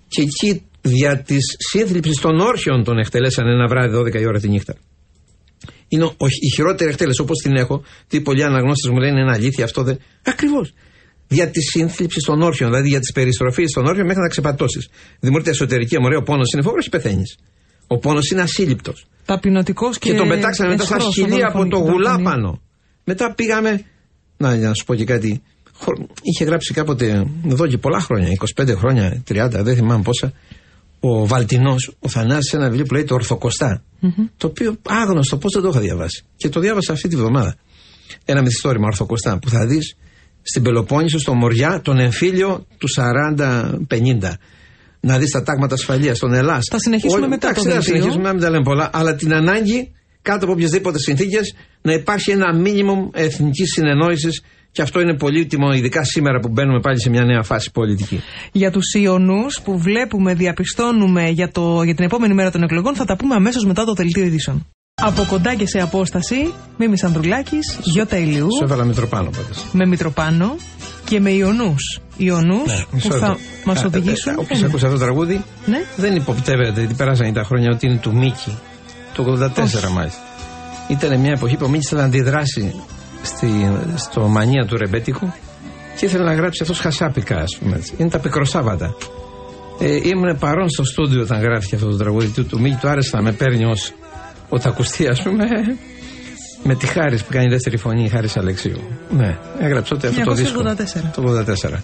[SPEAKER 2] Και εκεί δια της σύνθλιψης των όρχων τον εκτελέσαν ένα βράδυ 12 η ώρα τη νύχτα. Είναι ο, η χειρότερη εκτέλεση όπως την έχω. Τι πολλοί αναγνώστες μου λένε είναι αλήθεια αυτό. Δεν... Ακριβώς. Δια της σύνθλιψης των όρχων, δηλαδή για της περιστροφής των όρχων μέχρι να ξεπατώσεις. Δημιουργείται εσωτερική αιμορραία. Ο πόνος είναι φόβο και πεθαίνεις. Ο πόνος είναι ασύλληπτος.
[SPEAKER 1] Ταπεινωτικός και.
[SPEAKER 2] Και τον πετάξαμε μετά στα σκυλία από το γουλά πάνω. Μετά πήγαμε. Να, για να σου πω και κάτι. Είχε γράψει κάποτε εδώ και πολλά χρόνια, 25 χρόνια, 30, δεν θυμάμαι πόσα, ο Βαλτινός, ο Θανάσης, ένα βιβλίο που λέει Το Ορθοκοστά. Mm-hmm. Το οποίο άγνωστο, πώς δεν το είχα διαβάσει. Και το διάβασα αυτή τη βδομάδα. Ένα μυθιστόρημα Ορθοκοστά που θα δεις στην Πελοπόννησο, στο Μοριά, τον εμφύλιο του 40-50. Να δεις τα τάγματα ασφαλείας, στον Ελλάς.
[SPEAKER 1] Θα συνεχίσουμε Ό, μετά.
[SPEAKER 2] Εντάξει, θα συνεχίσουμε, να μην τα λέμε πολλά. Αλλά την ανάγκη, κάτω από οποιασδήποτε συνθήκες, να υπάρχει ένα μίνιμουμ εθνικής συνεννόησης και αυτό είναι πολύτιμο, ειδικά σήμερα που μπαίνουμε πάλι σε μια νέα φάση πολιτική.
[SPEAKER 1] Για τους Ιωνούς που βλέπουμε, διαπιστώνουμε για, το, για την επόμενη μέρα των εκλογών, θα τα πούμε αμέσως μετά το δελτίο ειδήσεων. Από κοντά και σε απόσταση, Μίμη Ανδρουλάκη, Γιώτα Ηλιού.
[SPEAKER 2] Σε έβαλα Μητροπάνο πάντω.
[SPEAKER 1] Με Μητροπάνο και με Ιωνούς. Ιωνούς ναι, που θα μας οδηγήσουν.
[SPEAKER 2] Όποιος ακούσει αυτό το τραγούδι,
[SPEAKER 1] ναι;
[SPEAKER 2] δεν υποπτεύεται, γιατί περάσαν τα χρόνια ότι είναι του Μίκη. Το 84 μάλιστα. Ήταν μια εποχή που ο Μίκης ήθελε να αντιδράσει στη, στο μανία του ρεμπέτικου και ήθελε να γράψει αυτός χασάπικα, ας πούμε. Είναι τα πικροσάββατα. Ε, ήμουν παρόν στο στούντιο όταν γράφτηκε αυτό το τραγούδι του, του Μίκη, του άρεσε να με παίρνει ως ο ακουστεί, ας πούμε, με τη Χάρης που κάνει δεύτερη φωνή, η Χάρης Αλεξίου. Ναι, έγραψε τότε αυτό το δίσκο. Το 84.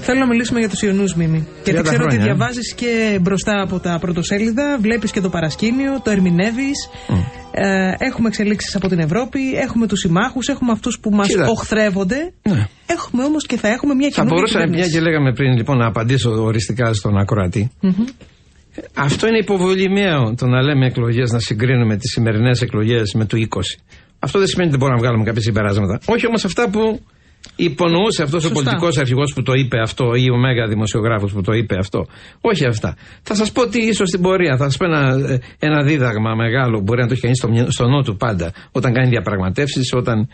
[SPEAKER 1] Θέλω να μιλήσουμε για τους Ιωνούς Μίμη. Γιατί ξέρω χρόνια. ότι διαβάζεις και μπροστά από τα πρωτοσέλιδα, βλέπεις και το παρασκήνιο, το ερμηνεύεις. Ε, έχουμε εξελίξεις από την Ευρώπη, έχουμε τους συμμάχους, έχουμε αυτούς που μας οχθρεύονται. Ναι. Έχουμε όμως και θα έχουμε μια κοινωνία.
[SPEAKER 2] Θα μπορούσα, μια και λέγαμε πριν λοιπόν, να απαντήσω οριστικά στον ακροατή. Αυτό είναι υποβολημαίο το να λέμε εκλογές, να συγκρίνουμε τις σημερινές εκλογές με το 20. Αυτό δεν σημαίνει ότι μπορούμε να βγάλουμε κάποια συμπεράσματα. Όχι όμως αυτά που υπονοούσε αυτός ο πολιτικός αρχηγός που το είπε αυτό ή ο μέγα δημοσιογράφος που το είπε αυτό. Όχι αυτά. Θα σας πω τι ίσως στην πορεία. Θα σας πω ένα, ένα δίδαγμα μεγάλο που μπορεί να το έχει κανείς στο, στο νου του πάντα όταν κάνει διαπραγματεύσεις, όταν.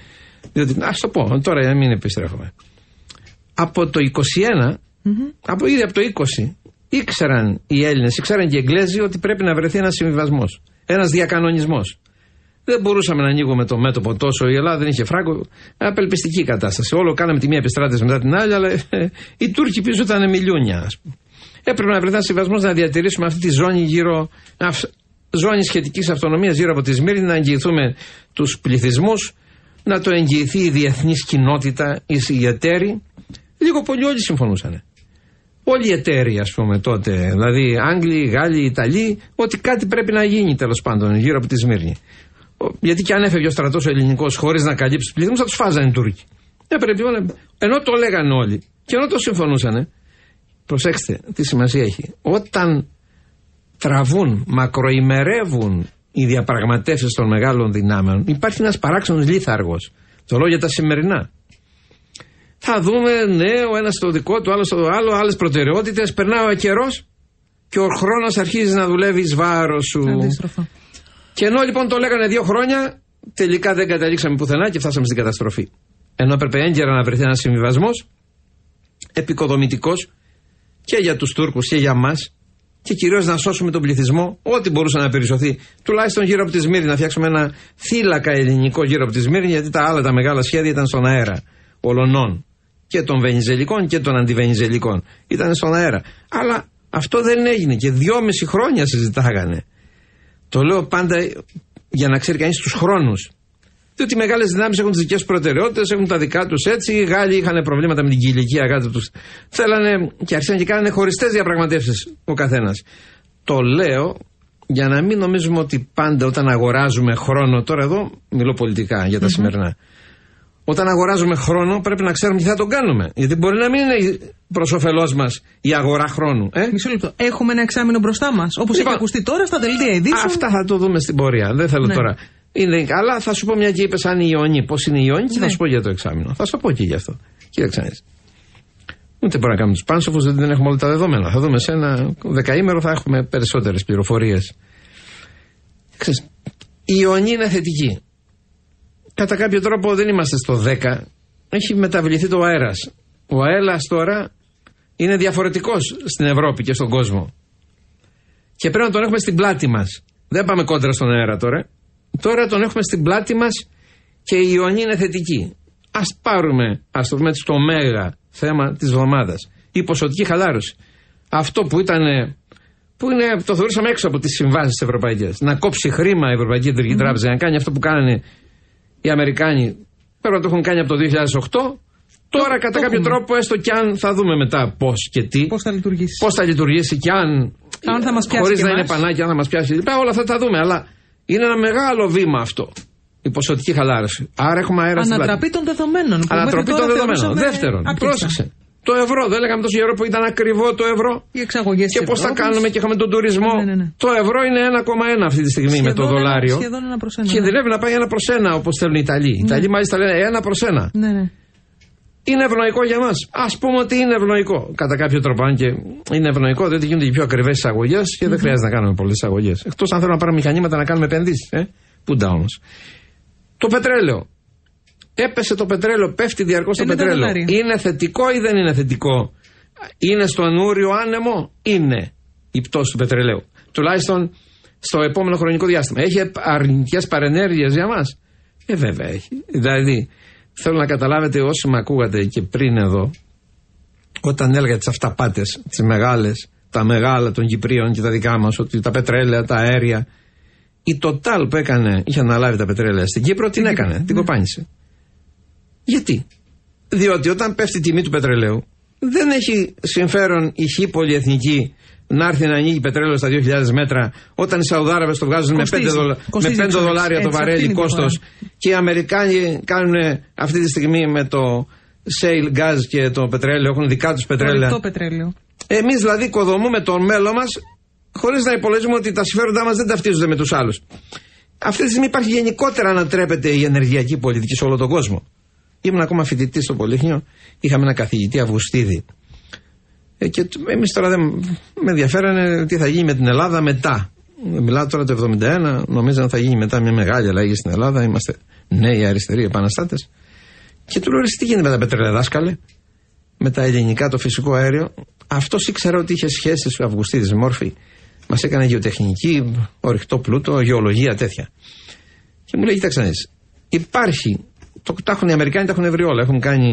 [SPEAKER 2] Διότι, ας το πω, τώρα μην επιστρέφουμε. Από το 21, mm-hmm. από ήδη από το 20, ήξεραν οι Έλληνες, ήξεραν και οι Εγγλέζοι ότι πρέπει να βρεθεί ένας συμβιβασμός. Ένας διακανονισμός. Δεν μπορούσαμε να ανοίγουμε το μέτωπο τόσο. Η Ελλάδα δεν είχε φράγκο. Απελπιστική κατάσταση. Όλο κάναμε τη μία επιστράτευση μετά την άλλη, αλλά ε, οι Τούρκοι πίσω ήταν μιλιούνια, ας πούμε. Έπρεπε να βρεθεί ένα συμβασμός να διατηρήσουμε αυτή τη ζώνη γύρω. ζώνη σχετικής αυτονομίας γύρω από τη Σμύρνη, να εγγυηθούμε τους πληθυσμούς, να το εγγυηθεί η διεθνής κοινότητα, οι εταίροι. Λίγο πολύ όλοι συμφωνούσαν. Όλοι οι εταίροι, ας πούμε, τότε, δηλαδή Άγγλοι, Γάλλοι, Ιταλοί, ότι κάτι πρέπει να γίνει τέλος πάντων γύρω από τη Σμύρνη. Γιατί και αν έφευγε ο στρατός ελληνικός χωρίς να καλύψει τους πληθυσμούς, θα τους φάζανε οι Τούρκοι. Έπρεπε, ενώ το λέγανε όλοι και ενώ το συμφωνούσαν, προσέξτε τι σημασία έχει. Όταν τραβούν, μακροημερεύουν οι διαπραγματεύσεις των μεγάλων δυνάμεων, υπάρχει ένας παράξενος λίθαργος. Το λέω για τα σημερινά. Θα δούμε, ναι, ο ένας στο δικό του, άλλος στο άλλο, άλλες προτεραιότητες. Περνάει ο καιρός και ο χρόνος αρχίζει να δουλεύει εις βάρος σου.
[SPEAKER 1] Αντίστροφα.
[SPEAKER 2] Και ενώ λοιπόν το λέγανε δύο χρόνια, τελικά δεν καταλήξαμε πουθενά και φτάσαμε στην καταστροφή. Ενώ έπρεπε έγκαιρα να βρεθεί ένας συμβιβασμός επικοδομητικός και για τους Τούρκους και για μας και κυρίως να σώσουμε τον πληθυσμό, ό,τι μπορούσε να περισσωθεί, τουλάχιστον γύρω από τη Σμύρνη, να φτιάξουμε ένα θύλακα ελληνικό γύρω από τη Σμύρνη, γιατί τα άλλα τα μεγάλα σχέδια ήταν στον αέρα ολονών και των Βενιζελικών και των Αντιβενιζελικών. Ήταν στον αέρα. Αλλά αυτό δεν έγινε και δυόμιση χρόνια συζητάγανε. Το λέω πάντα για να ξέρει κανείς τους χρόνους. Διότι οι μεγάλες δυνάμεις έχουν τις δικές προτεραιότητες, έχουν τα δικά τους έτσι. Οι Γάλλοι είχαν προβλήματα με την κυλικία κάτω τους. Θέλανε και άρχισαν και κάνανε χωριστές διαπραγματεύσεις ο καθένας. Το λέω για να μην νομίζουμε ότι πάντα όταν αγοράζουμε χρόνο, τώρα εδώ μιλώ πολιτικά για τα σημερινά, όταν αγοράζουμε χρόνο πρέπει να ξέρουμε τι θα τον κάνουμε. Γιατί μπορεί να μην είναι προς όφελός μας η αγορά χρόνου. Ε;
[SPEAKER 1] Μισό λεπτό. Έχουμε ένα εξάμεινο μπροστά μας. Όπως
[SPEAKER 2] Λοιπόν,
[SPEAKER 1] έχει ακουστεί τώρα στα δελτία ειδήσεων.
[SPEAKER 2] Αυτά θα το δούμε στην πορεία. Δεν θέλω
[SPEAKER 1] Ναι.
[SPEAKER 2] τώρα. Είναι, αλλά θα σου πω μια και είπες αν η Ιόνι, πώς είναι η Ιόνι και
[SPEAKER 1] Ναι.
[SPEAKER 2] θα σου πω για το εξάμεινο. Θα σου πω και γι' αυτό. Κοίταξε να δεις. Ούτε μπορούμε να κάνουμε τους πάνσοφους, δεν, δεν έχουμε όλα τα δεδομένα. Θα δούμε σε ένα δεκαήμερο θα έχουμε περισσότερες πληροφορίες. Η Ιόνι είναι θετική. Κατά κάποιο τρόπο δεν είμαστε στο 10. Έχει μεταβληθεί το αέρας. Ο αέρας τώρα είναι διαφορετικός στην Ευρώπη και στον κόσμο. Και πρέπει να τον έχουμε στην πλάτη μας. Δεν πάμε κόντρα στον αέρα τώρα. Τώρα τον έχουμε στην πλάτη μας και η Ιωνή είναι θετική. Α πάρουμε, ας το πούμε έτσι, το μέγα θέμα της εβδομάδα. Η ποσοτική χαλάρωση. Αυτό που ήταν. που είναι, το θεωρούσαμε έξω από τις συμβάσεις τη Ευρωπαϊκή. Να κόψει χρήμα η Ευρωπαϊκή Κεντρική Τράπεζα, να κάνει αυτό που κάνανε οι Αμερικάνοι. Πρέπει να το έχουν κάνει από το 2008. Τώρα, κατά κάποιο
[SPEAKER 1] έχουμε.
[SPEAKER 2] τρόπο, έστω κι αν θα δούμε μετά πώς και τι.
[SPEAKER 1] Πώς θα λειτουργήσει.
[SPEAKER 2] Πώς θα λειτουργήσει και αν.
[SPEAKER 1] Αν θα μας πιάσει
[SPEAKER 2] Χωρίς
[SPEAKER 1] και
[SPEAKER 2] να είναι
[SPEAKER 1] εμάς.
[SPEAKER 2] πανάκια, αν θα μας πιάσει. λοιπά, Όλα αυτά θα δούμε. Αλλά είναι ένα μεγάλο βήμα αυτό. Η ποσοτική χαλάρωση. Άρα έχουμε αέρα στην πλάτη.
[SPEAKER 1] Ανατραπή των δεδομένων. που
[SPEAKER 2] Ανατροπή
[SPEAKER 1] μέχρι
[SPEAKER 2] των
[SPEAKER 1] τώρα
[SPEAKER 2] δεδομένων.
[SPEAKER 1] θεωρούσαμε
[SPEAKER 2] Δεύτερον,
[SPEAKER 1] άκτιστα.
[SPEAKER 2] πρόσεξε. Το ευρώ. Δεν λέγαμε τόσο καιρό που ήταν ακριβό το ευρώ.
[SPEAKER 1] Οι εξαγωγές
[SPEAKER 2] Και πώς θα κάνουμε και είχαμε τον τουρισμό.
[SPEAKER 1] Ναι, ναι, ναι.
[SPEAKER 2] Το ευρώ είναι 1,1 αυτή τη στιγμή με το δολάριο.
[SPEAKER 1] Σχεδόν ένα προς ένα. ναι.
[SPEAKER 2] Κινδυνεύει να πάει ένα προς ένα όπως θέλουν οι Ιταλοί. Οι Ιταλοί μάλιστα λένε ένα προς ένα.
[SPEAKER 1] Ναι, ναι.
[SPEAKER 2] Είναι ευνοϊκό για μας. Α πούμε ότι είναι ευνοϊκό. Κατά κάποιο τρόπο, αν και είναι ευνοϊκό, διότι γίνονται και πιο ακριβές εισαγωγές και δεν χρειάζεται να κάνουμε πολλές εισαγωγές. Εκτός αν θέλουμε να πάρουμε μηχανήματα να κάνουμε επενδύσεις. Ε; Πούντα όμως. Το πετρέλαιο. Έπεσε το πετρέλαιο, πέφτει διαρκώς το
[SPEAKER 1] 50
[SPEAKER 2] πετρέλαιο.
[SPEAKER 1] δολάρια.
[SPEAKER 2] Είναι θετικό ή δεν είναι θετικό; Είναι στον ούριο άνεμο, είναι η πτώση του πετρελαίου. Τουλάχιστον στο επόμενο χρονικό διάστημα. Έχει αρνητικές παρενέργειες για μας; Ε, βέβαια έχει. Δηλαδή, θέλω να καταλάβετε όσοι με ακούγατε και πριν εδώ, όταν έλεγα τις αυταπάτες, τις μεγάλες, τα μεγάλα των Κυπρίων και τα δικά μας, ότι τα πετρέλαια, τα αέρια. Η Total που έκανε, είχε αναλάβει τα πετρέλαια στην Κύπρο, την έκανε, την κοπάνισε. Γιατί; Διότι όταν πέφτει η τιμή του πετρελαίου, δεν έχει συμφέρον η χή πολυεθνική να έρθει να ανοίγει πετρέλαιο στα 2.000 μέτρα όταν οι Σαουδάραβες το βγάζουν με 5,
[SPEAKER 1] Κοστίζει.
[SPEAKER 2] δολα...
[SPEAKER 1] Κοστίζει
[SPEAKER 2] με 5
[SPEAKER 1] εξ-
[SPEAKER 2] δολάρια το
[SPEAKER 1] έτσι, αυτή
[SPEAKER 2] βαρέλι
[SPEAKER 1] είναι η
[SPEAKER 2] κόστος
[SPEAKER 1] διαφορά.
[SPEAKER 2] και οι Αμερικάνοι κάνουν αυτή τη στιγμή με το shale gas και το πετρέλαιο, έχουν δικά τους πετρέλαια.
[SPEAKER 1] Το πετρέλαιο.
[SPEAKER 2] Εμείς δηλαδή οικοδομούμε τον μέλλον μας χωρίς να υπολογίζουμε ότι τα συμφέροντά μας δεν ταυτίζονται με τους άλλους. Αυτή τη στιγμή υπάρχει γενικότερα ανατρέπεται η ενεργειακή πολιτική σε όλο τον κόσμο. Ήμουν ακόμα φοιτητής στο Πολύχνιο, είχαμε ένα καθηγητή Αυγουστίδη. Ε, και εμείς τώρα δεν με ενδιαφέρανε τι θα γίνει με την Ελλάδα μετά. Μιλάω τώρα το 71, νομίζαν θα γίνει μετά μια μεγάλη αλλαγή στην Ελλάδα. Είμαστε νέοι αριστεροί επαναστάτες. Και του λέω «Ρε, τι γίνεται με τα πετρέλαια, δάσκαλε; Με τα ελληνικά, το φυσικό αέριο; Αυτός ήξερα ότι είχε σχέσεις ο Αυγουστίδης μόρφη. Μας έκανε γεωτεχνική, ορυκτό πλούτο, γεωλογία τέτοια. Και μου λέει: Κοίταξε να δεις, Υπάρχει. Το, τα έχουν οι Αμερικάνοι, τα έχουν βρει όλα. Έχουν κάνει.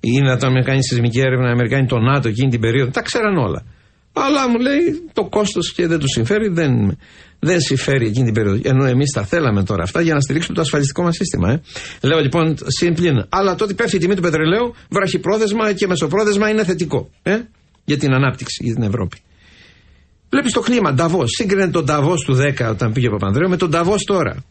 [SPEAKER 2] Είναι να έχουν κάνει σεισμική έρευνα οι Αμερικάνοι το ΝΑΤΟ εκείνη την περίοδο. Τα ξέραν όλα. Αλλά μου λέει το κόστος και δεν τους συμφέρει, δεν, δεν συμφέρει εκείνη την περίοδο. Ενώ εμείς τα θέλαμε τώρα αυτά για να στηρίξουμε το ασφαλιστικό μας σύστημα. Ε. Λέω λοιπόν συμπλήν. Αλλά το ότι πέφτει η τιμή του πετρελαίου, βραχυπρόθεσμα και μεσοπρόθεσμα είναι θετικό. Ε, για την ανάπτυξη, για την Ευρώπη. Βλέπεις το κλίμα, Νταβός. Σύγκρινε τον Νταβός του 10 όταν πήγε ο Παπανδρέου με τον Νταβός τώρα.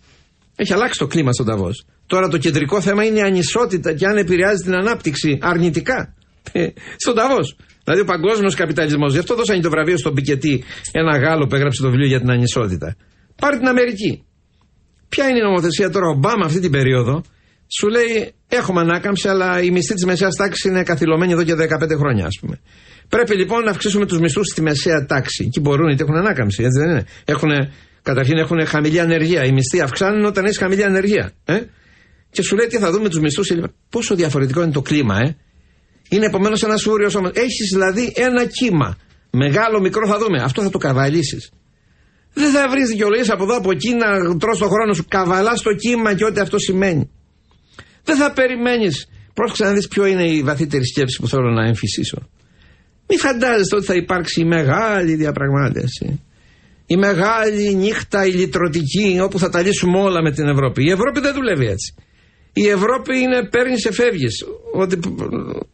[SPEAKER 2] Έχει αλλάξει το κλίμα στον Νταβό. Τώρα το κεντρικό θέμα είναι η ανισότητα και αν επηρεάζει την ανάπτυξη αρνητικά. Ε, στον Νταβό. Δηλαδή ο παγκόσμιος καπιταλισμός. Γι' αυτό δώσανε το βραβείο στον Πικετή, ένα Γάλλο που έγραψε το βιβλίο για την ανισότητα. Πάρε την Αμερική. Ποια είναι η νομοθεσία τώρα, ο Ομπάμα αυτή την περίοδο, σου λέει: Έχουμε ανάκαμψη, αλλά η μισθή της μεσαίας τάξης είναι καθυλωμένη εδώ και 15 χρόνια, ας πούμε. Πρέπει λοιπόν να αυξήσουμε τους μισθούς στη μεσαία τάξη. Εκεί μπορούν, γιατί έχουν ανάκαμψη, έτσι δεν είναι. Έχουν, καταρχήν έχουν χαμηλή ανεργία. Οι μισθοί αυξάνουν όταν έχεις χαμηλή ανεργία. Ε; Και σου λέει τι θα δούμε τους μισθούς; Πόσο διαφορετικό είναι το κλίμα, ε. Είναι επομένως ένας ούριο σώμα. Έχεις δηλαδή ένα κύμα. Μεγάλο, μικρό θα δούμε. Αυτό θα το καβαλήσεις. Δεν θα βρεις δικαιολογίες από εδώ από εκεί να τρώ το χρόνο σου. Καβαλάς το κύμα και ό,τι αυτό σημαίνει. Δεν θα περιμένεις. Πρόσεξε να δεις ποιο είναι η βαθύτερη σκέψη που θέλω να εμφυσίσω. Μη φαντάζεστε ότι θα υπάρξει η μεγάλη διαπραγμάτευση. Η μεγάλη νύχτα ηλιτρωτική όπου θα τα λύσουμε όλα με την Ευρώπη. Η Ευρώπη δεν δουλεύει έτσι. Η Ευρώπη είναι παίρνει σε φεύγεις. Ότι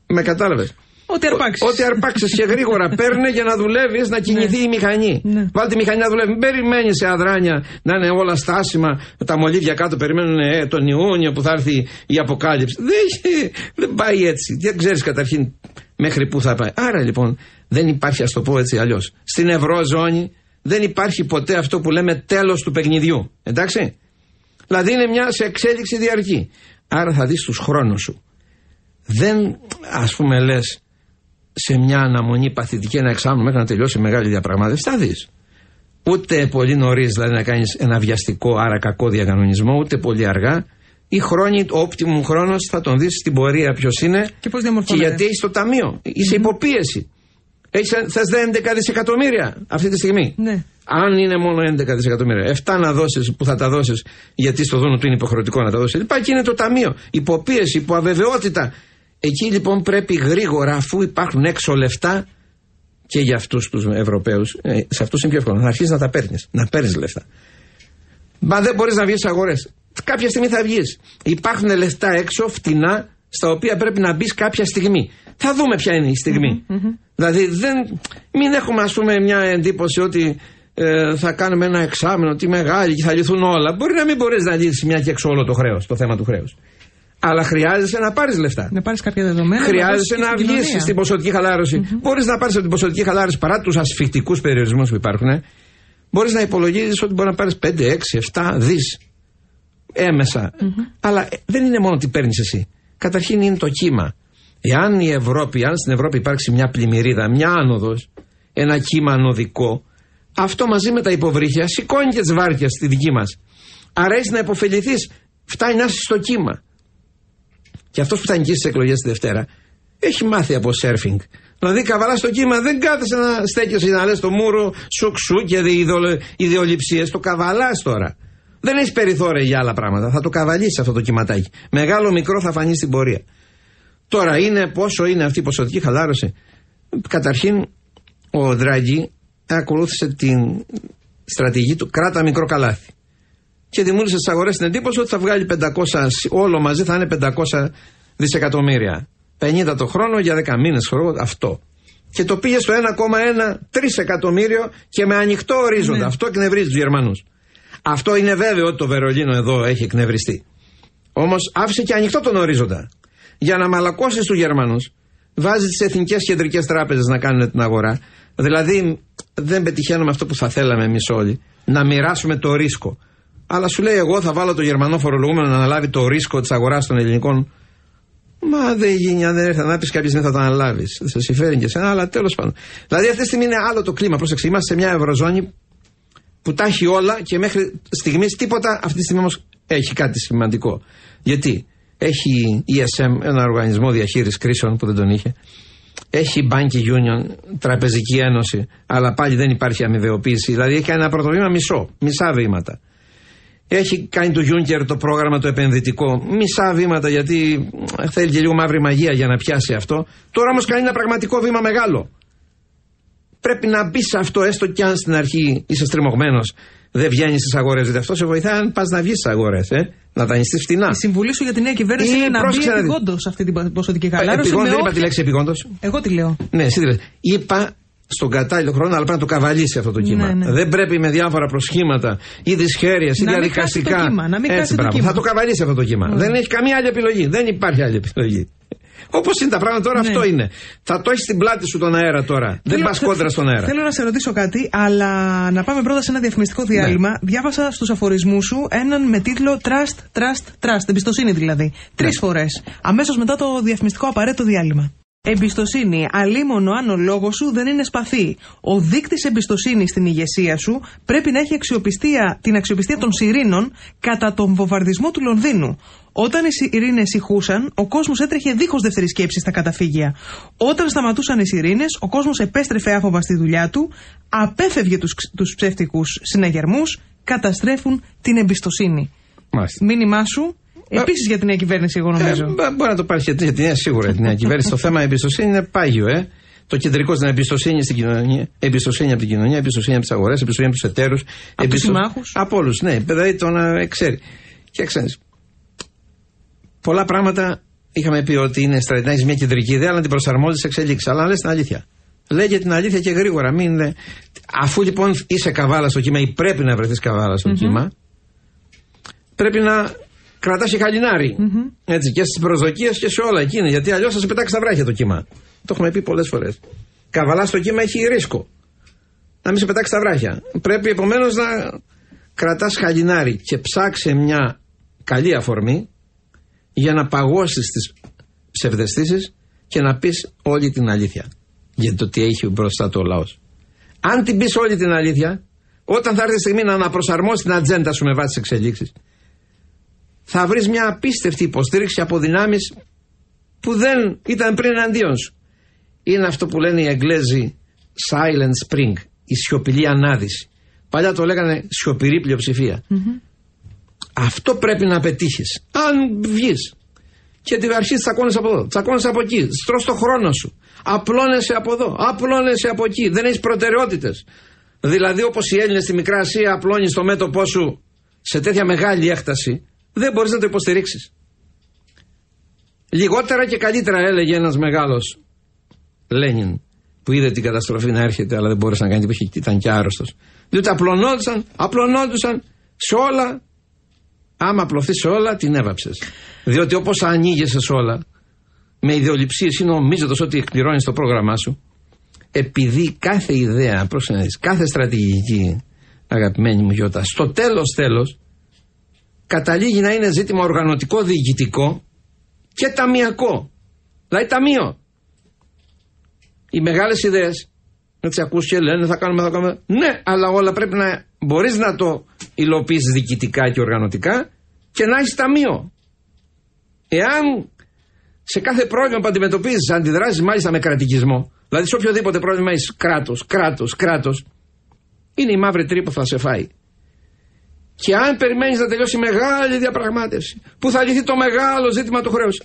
[SPEAKER 2] με κατάλαβες.
[SPEAKER 1] Ό,τι αρπάξεις.
[SPEAKER 2] Ό,τι αρπάξεις και γρήγορα παίρνει για να δουλεύεις, να κινηθεί η μηχανή.
[SPEAKER 1] Ναι.
[SPEAKER 2] Βάλτε τη μηχανή να δουλεύει. Μην περιμένεις σε αδράνεια να είναι όλα στάσιμα. Τα μολύβια κάτω περιμένουν ε, τον Ιούνιο που θα έρθει η αποκάλυψη. Δεν, δεν πάει έτσι. Δεν ξέρεις καταρχήν μέχρι πού θα πάει. Άρα λοιπόν δεν υπάρχει, ας το πω έτσι αλλιώς. Στην Ευρωζώνη δεν υπάρχει ποτέ αυτό που λέμε τέλος του παιχνιδιού. Εντάξει. Δηλαδή είναι μια σε εξέλιξη διαρκή. Άρα θα δεις τους χρόνους σου. Δεν, ας πούμε, λες σε μια αναμονή παθητική ένα εξάμεινο μέχρι να τελειώσει η μεγάλη διαπραγμάτευση. Θα δεις. Ούτε πολύ νωρίς δηλαδή να κάνεις ένα βιαστικό, άρα κακό διακανονισμό, ούτε πολύ αργά. Οι χρόνοι, ο optimum χρόνος θα τον δεις στην πορεία ποιος είναι
[SPEAKER 1] Και πώς
[SPEAKER 2] και
[SPEAKER 1] διαμορφώνεται.
[SPEAKER 2] γιατί έχει το ταμείο. Είσαι υποπίεση. Θες 11 δισεκατομμύρια αυτή τη στιγμή;
[SPEAKER 1] Ναι.
[SPEAKER 2] Αν είναι μόνο 11 δισεκατομμύρια, 7 να δώσεις που θα τα δώσεις γιατί στο δούνο του είναι υποχρεωτικό να τα δώσεις. Υπάρχει είναι το ταμείο. Υποπίεση, υποαβεβαιότητα. Εκεί λοιπόν πρέπει γρήγορα, αφού υπάρχουν έξω λεφτά και για αυτούς τους Ευρωπαίους, σε αυτούς είναι πιο εύκολο να αρχίσει να τα παίρνεις. Να παίρνεις λεφτά. Μα δεν μπορείς να βγεις στις αγορές. Κάποια στιγμή θα βγεις. Υπάρχουν λεφτά έξω, φτηνά, στα οποία πρέπει να μπεις κάποια στιγμή. Θα δούμε ποια είναι η στιγμη Δηλαδή, δεν, μην έχουμε ας πούμε μια εντύπωση ότι ε, θα κάνουμε ένα εξάμεινο, τι μεγάλη και θα λυθούν όλα. Μπορεί να μην μπορείς να λύσεις μια και έξω όλο το χρέος, το θέμα του χρέους. Αλλά χρειάζεσαι να πάρεις λεφτά.
[SPEAKER 1] Να πάρεις κάποια δεδομένα.
[SPEAKER 2] Χρειάζεσαι
[SPEAKER 1] δώσεις
[SPEAKER 2] να
[SPEAKER 1] και στην
[SPEAKER 2] βγεις
[SPEAKER 1] κοινωνία.
[SPEAKER 2] στην ποσοτική χαλάρωση. Μπορείς να πάρεις από την ποσοτική χαλάρωση παρά τους ασφικτικού περιορισμούς που υπάρχουν. Μπορείς να υπολογίζεις ότι μπορεί να πάρεις 5, 6, 7 δις έμεσα. Αλλά ε, δεν είναι μόνο τι παίρνεις εσύ. Καταρχήν είναι το κύμα. Εάν η Ευρώπη, αν στην Ευρώπη υπάρξει μια πλημμυρίδα, μια άνοδος, ένα κύμα ανωδικό, αυτό μαζί με τα υποβρύχια σηκώνει και τις βάρκες στη δική μας. Άρα έχει να υποφεληθείς, φτάνει να είσαι στο κύμα. Και αυτός που θα νικήσει τις εκλογές τη Δευτέρα έχει μάθει από σέρφινγκ. Δηλαδή, καβαλάς στο κύμα, δεν κάθεσαι να στέκεσαι να λες το μούρο σουξού και ιδεολειψίες. Το καβαλάς τώρα. Δεν έχεις περιθώρια για άλλα πράγματα. Θα το καβαλήσεις αυτό το κυματάκι. Μεγάλο μικρό θα φανεί στην πορεία. Τώρα είναι πόσο είναι αυτή η ποσοτική χαλάρωση. Καταρχήν, ο Δράγκη ακολούθησε την στρατηγική του κράτα μικρό καλάθι. Και δημιούργησε στις αγορές την εντύπωση ότι θα βγάλει 500, όλο μαζί θα είναι 500 δισεκατομμύρια. 50 το χρόνο για 10 μήνες, αυτό. Και το πήγε στο 1,1 εκατομμύριο και με ανοιχτό ορίζοντα.
[SPEAKER 1] Ναι.
[SPEAKER 2] Αυτό εκνευρίζει τους Γερμανούς. Αυτό είναι βέβαιο ότι το Βερολίνο εδώ έχει εκνευριστεί. Όμως άφησε και ανοιχτό τον ορίζοντα. Για να μαλακώσεις τους Γερμανούς, βάζεις τις εθνικές κεντρικές τράπεζες να κάνουν την αγορά. Δηλαδή δεν πετυχαίνουμε αυτό που θα θέλαμε εμείς όλοι. Να μοιράσουμε το ρίσκο. Αλλά σου λέει, εγώ θα βάλω το γερμανό φορολογούμενο να αναλάβει το ρίσκο της αγοράς των ελληνικών. Μα δεν γίνει, αν δεν έρθει να πεις κάποια στιγμή θα το αναλάβεις. Θα σε συμφέρει και εσένα, αλλά τέλος πάντων. Δηλαδή αυτή τη στιγμή είναι άλλο το κλίμα. Πρόσεξε, είμαστε σε μια ευρωζώνη που τα έχει όλα και μέχρι στιγμής τίποτα. Αυτή τη στιγμή όμως έχει κάτι σημαντικό. Γιατί; Έχει ESM, ένα οργανισμό διαχείρισης κρίσεων που δεν τον είχε. Έχει Bank Union, Τραπεζική Ένωση, αλλά πάλι δεν υπάρχει αμοιβαιοποίηση. Δηλαδή έχει κάνει ένα πρωτοβήμα μισό, μισά βήματα. Έχει κάνει το Juncker το πρόγραμμα το επενδυτικό, μισά βήματα γιατί θέλει και λίγο μαύρη μαγεία για να πιάσει αυτό. Τώρα όμως κάνει ένα πραγματικό βήμα μεγάλο. Πρέπει να μπει σε αυτό, έστω κι αν στην αρχή είσαι στριμωγμένος, δεν βγαίνεις στις αγορές. Δηλαδή αυτό σε βοηθάει αν πας να βγεις στις αγορές, ε; να δανειστείς φτηνά.
[SPEAKER 1] Η συμβουλή σου για τη νέα κυβέρνηση
[SPEAKER 2] Ή
[SPEAKER 1] είναι να μπει
[SPEAKER 2] πρόσεξε να δεις.
[SPEAKER 1] επιγόντως σε αυτή την ποσοτική χαλάρωση.
[SPEAKER 2] Επιγόντως,
[SPEAKER 1] με
[SPEAKER 2] δεν είπα
[SPEAKER 1] ό,τι-
[SPEAKER 2] τη λέξη επιγόντως.
[SPEAKER 1] Εγώ τι λέω.
[SPEAKER 2] Ναι, εσύ τι λες. Είπα στον κατάλληλο χρόνο, αλλά πρέπει να το καβαλήσει αυτό το κύμα.
[SPEAKER 1] Ναι, ναι.
[SPEAKER 2] Δεν πρέπει με διάφορα προσχήματα ή δυσχέρειες ή
[SPEAKER 1] Να μην
[SPEAKER 2] διαδικαστικά.
[SPEAKER 1] χάσει το κύμα, να μην
[SPEAKER 2] Έτσι,
[SPEAKER 1] χάσει το
[SPEAKER 2] μπράβο.
[SPEAKER 1] κύμα.
[SPEAKER 2] Θα το καβαλήσει αυτό το κύμα. Δεν έχει καμία άλλη επιλογή. Δεν υπάρχει άλλη επιλογή. Όπως είναι τα πράγματα τώρα,
[SPEAKER 1] Ναι.
[SPEAKER 2] αυτό είναι. Θα το έχεις στην πλάτη σου τον αέρα τώρα. Δεν
[SPEAKER 1] Θέλω-
[SPEAKER 2] πας κόντρα στον αέρα.
[SPEAKER 1] Θέλω να σε ρωτήσω κάτι, αλλά να πάμε πρώτα σε ένα διαφημιστικό διάλειμμα.
[SPEAKER 2] Ναι.
[SPEAKER 1] Διάβασα στους αφορισμούς σου έναν με τίτλο Trust, Trust, Trust. Εμπιστοσύνη δηλαδή. Τρεις
[SPEAKER 2] Ναι.
[SPEAKER 1] φορές. Αμέσως μετά το διαφημιστικό απαραίτητο διάλειμμα. Εμπιστοσύνη. Αλίμονο αν ο λόγος σου δεν είναι σπαθί. Ο δείκτης εμπιστοσύνης στην ηγεσία σου πρέπει να έχει αξιοπιστία, την αξιοπιστία των σιρήνων κατά τον βομβαρδισμό του Λονδίνου. Όταν οι σιρήνες ηχούσαν, ο κόσμος έτρεχε δίχως δεύτερη σκέψη στα καταφύγια. Όταν σταματούσαν οι σιρήνες, ο κόσμος επέστρεφε άφοβα στη δουλειά του, απέφευγε τους τους ψεύτικους συναγερμούς, καταστρέφουν την εμπιστοσύνη.
[SPEAKER 2] Μάλιστα.
[SPEAKER 1] Μήνυμά σου, επίσης για την νέα κυβέρνηση, εγώ νομίζω.
[SPEAKER 2] Ε, μπο- μπορεί να το πάρει για τη νέα, σίγουρα για τη νέα κυβέρνηση. το θέμα εμπιστοσύνη είναι πάγιο, ε. Το κεντρικό στην εμπιστοσύνη στην κοινωνία, εμπιστοσύνη από την κοινωνία, εμπιστοσύνη από τις αγορές, εμπιστοσύνη από τους εταίρους.
[SPEAKER 1] τους συμμάχους.
[SPEAKER 2] Από όλους, ναι. Δηλαδή το να ξέρει. Και ξέρεις. Πολλά πράγματα είχαμε πει ότι είναι στρατή να έχεις μια κεντρική ιδέα, αλλά να την προσαρμόζεις σε εξελίξεις. Αλλά να λες την αλήθεια. Λέγε την αλήθεια και γρήγορα. Μην... Αφού λοιπόν είσαι καβάλας στο κύμα ή πρέπει να βρεθείς καβάλας στο κύμα, πρέπει να κρατάς και χαλινάρι. Έτσι, και στις προσδοκίες και σε όλα εκείνη. Γιατί αλλιώς θα σε πετάξει τα βράχια το κύμα. Το έχουμε πει πολλές φορές. Καβαλάς στο κύμα έχει ρίσκο. Να μην σε πετάξει τα βράχια. Πρέπει επομένως να κρατάς χαλινάρι και ψάξε μια καλή αφορμή για να παγώσεις τις ψευδεστήσεις και να πεις όλη την αλήθεια για το τι έχει μπροστά του ο λαός. Αν την πεις όλη την αλήθεια, όταν θα έρθει η στιγμή να αναπροσαρμόσει την ατζέντα σου με βάση τις εξελίξεις, θα βρεις μια απίστευτη υποστήριξη από δυνάμεις που δεν ήταν πριν εναντίον σου. Είναι αυτό που λένε οι Εγγλέζοι silent spring, η σιωπηλή ανάδυση. Παλιά το λέγανε σιωπηρή Αυτό πρέπει να πετύχεις. Αν βγεις και την αρχή τσακώνεσαι από εδώ, τσακώνεσαι από εκεί, στρώ το χρόνο σου. Απλώνεσαι από εδώ, απλώνεσαι από εκεί. Δεν έχεις προτεραιότητες. Δηλαδή, όπως οι Έλληνες στη Μικρά Ασία απλώνεις το μέτωπό σου σε τέτοια μεγάλη έκταση, δεν μπορείς να το υποστηρίξεις. Λιγότερα και καλύτερα έλεγε ένας μεγάλος Λένιν που είδε την καταστροφή να έρχεται, αλλά δεν μπόρεσε να κάνει τίποτα, ήταν και άρρωστος. Διότι απλωνόντουσαν, απλωνόντουσαν σε όλα. Άμα απλωθείς σε όλα, την έβαψες. Διότι όπως ανοίγεσαι σε όλα, με ιδεολειψίες ή νομίζοντας ότι εκπληρώνεις το πρόγραμμά σου, επειδή κάθε ιδέα, πρόσεχε, κάθε στρατηγική, αγαπημένη μου Γιώτα, στο τέλος τέλος, καταλήγει να είναι ζήτημα οργανωτικό, διοικητικό και ταμιακό. Δηλαδή ταμείο. Οι μεγάλες ιδέες, έτσι ακούς και λένε θα κάνουμε, θα κάνουμε. Ναι, αλλά όλα πρέπει να μπορείς να το υλοποιήσεις διοικητικά και οργανωτικά και να έχεις ταμείο. Εάν σε κάθε πρόβλημα που αντιμετωπίζεις, αντιδράσεις μάλιστα με κρατικισμό, δηλαδή σε οποιοδήποτε πρόβλημα έχεις κράτος, κράτος, κράτος, είναι η μαύρη τρύπα που θα σε φάει. Και αν περιμένεις να τελειώσει μεγάλη διαπραγμάτευση, που θα λυθεί το μεγάλο ζήτημα του χρέους,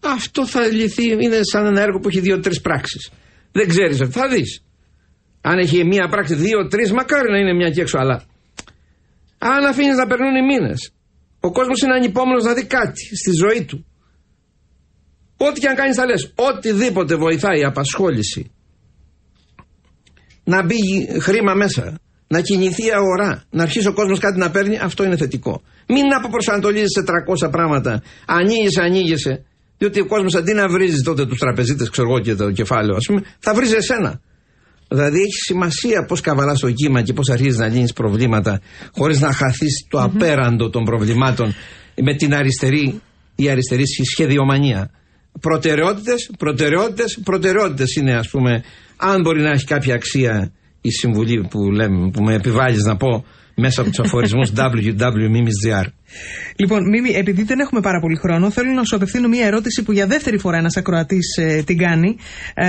[SPEAKER 2] αυτό θα λυθεί, είναι σαν ένα έργο που έχει δύο-τρεις πράξεις. Δεν ξέρεις αυτό, θα δεις. Αν έχει μία πράξη, δύο-τρεις, μακάρι να είναι μια και έξω, αλλά αν αφήνεις να περνούν οι μήνες, ο κόσμος είναι ανυπόμονος να δει κάτι στη ζωή του. Ό,τι και αν κάνεις, θα λες. Οτιδήποτε βοηθάει η απασχόληση να μπει χρήμα μέσα, να κινηθεί η αγορά, να αρχίσει ο κόσμος κάτι να παίρνει, αυτό είναι θετικό. Μην αποπροσανατολίζει σε 300 πράγματα. Ανοίγεσαι, ανοίγεσαι. Διότι ο κόσμος αντί να βρίζει τότε τους τραπεζίτες, ξέρω εγώ και το κεφάλαιο, ας πούμε, θα βρίζει εσένα. Δηλαδή έχει σημασία πώς καβαλάς το κύμα και πώς αρχίζεις να λύνεις προβλήματα, χωρίς να χαθείς το απέραντο των προβλημάτων με την αριστερή ή αριστερή σχεδιομανία. Προτεραιότητες, προτεραιότητες, προτεραιότητες είναι, ας πούμε, αν μπορεί να έχει κάποια αξία η συμβουλή που, λέμε, που με επιβάλλεις να πω μέσα από τους αφορισμούς (laughs) www.mimis.gr.
[SPEAKER 1] Λοιπόν, Μίμη, επειδή δεν έχουμε πάρα πολύ χρόνο, θέλω να σου απευθύνω μία ερώτηση που για δεύτερη φορά ένας ακροατής ε, την κάνει. Ε,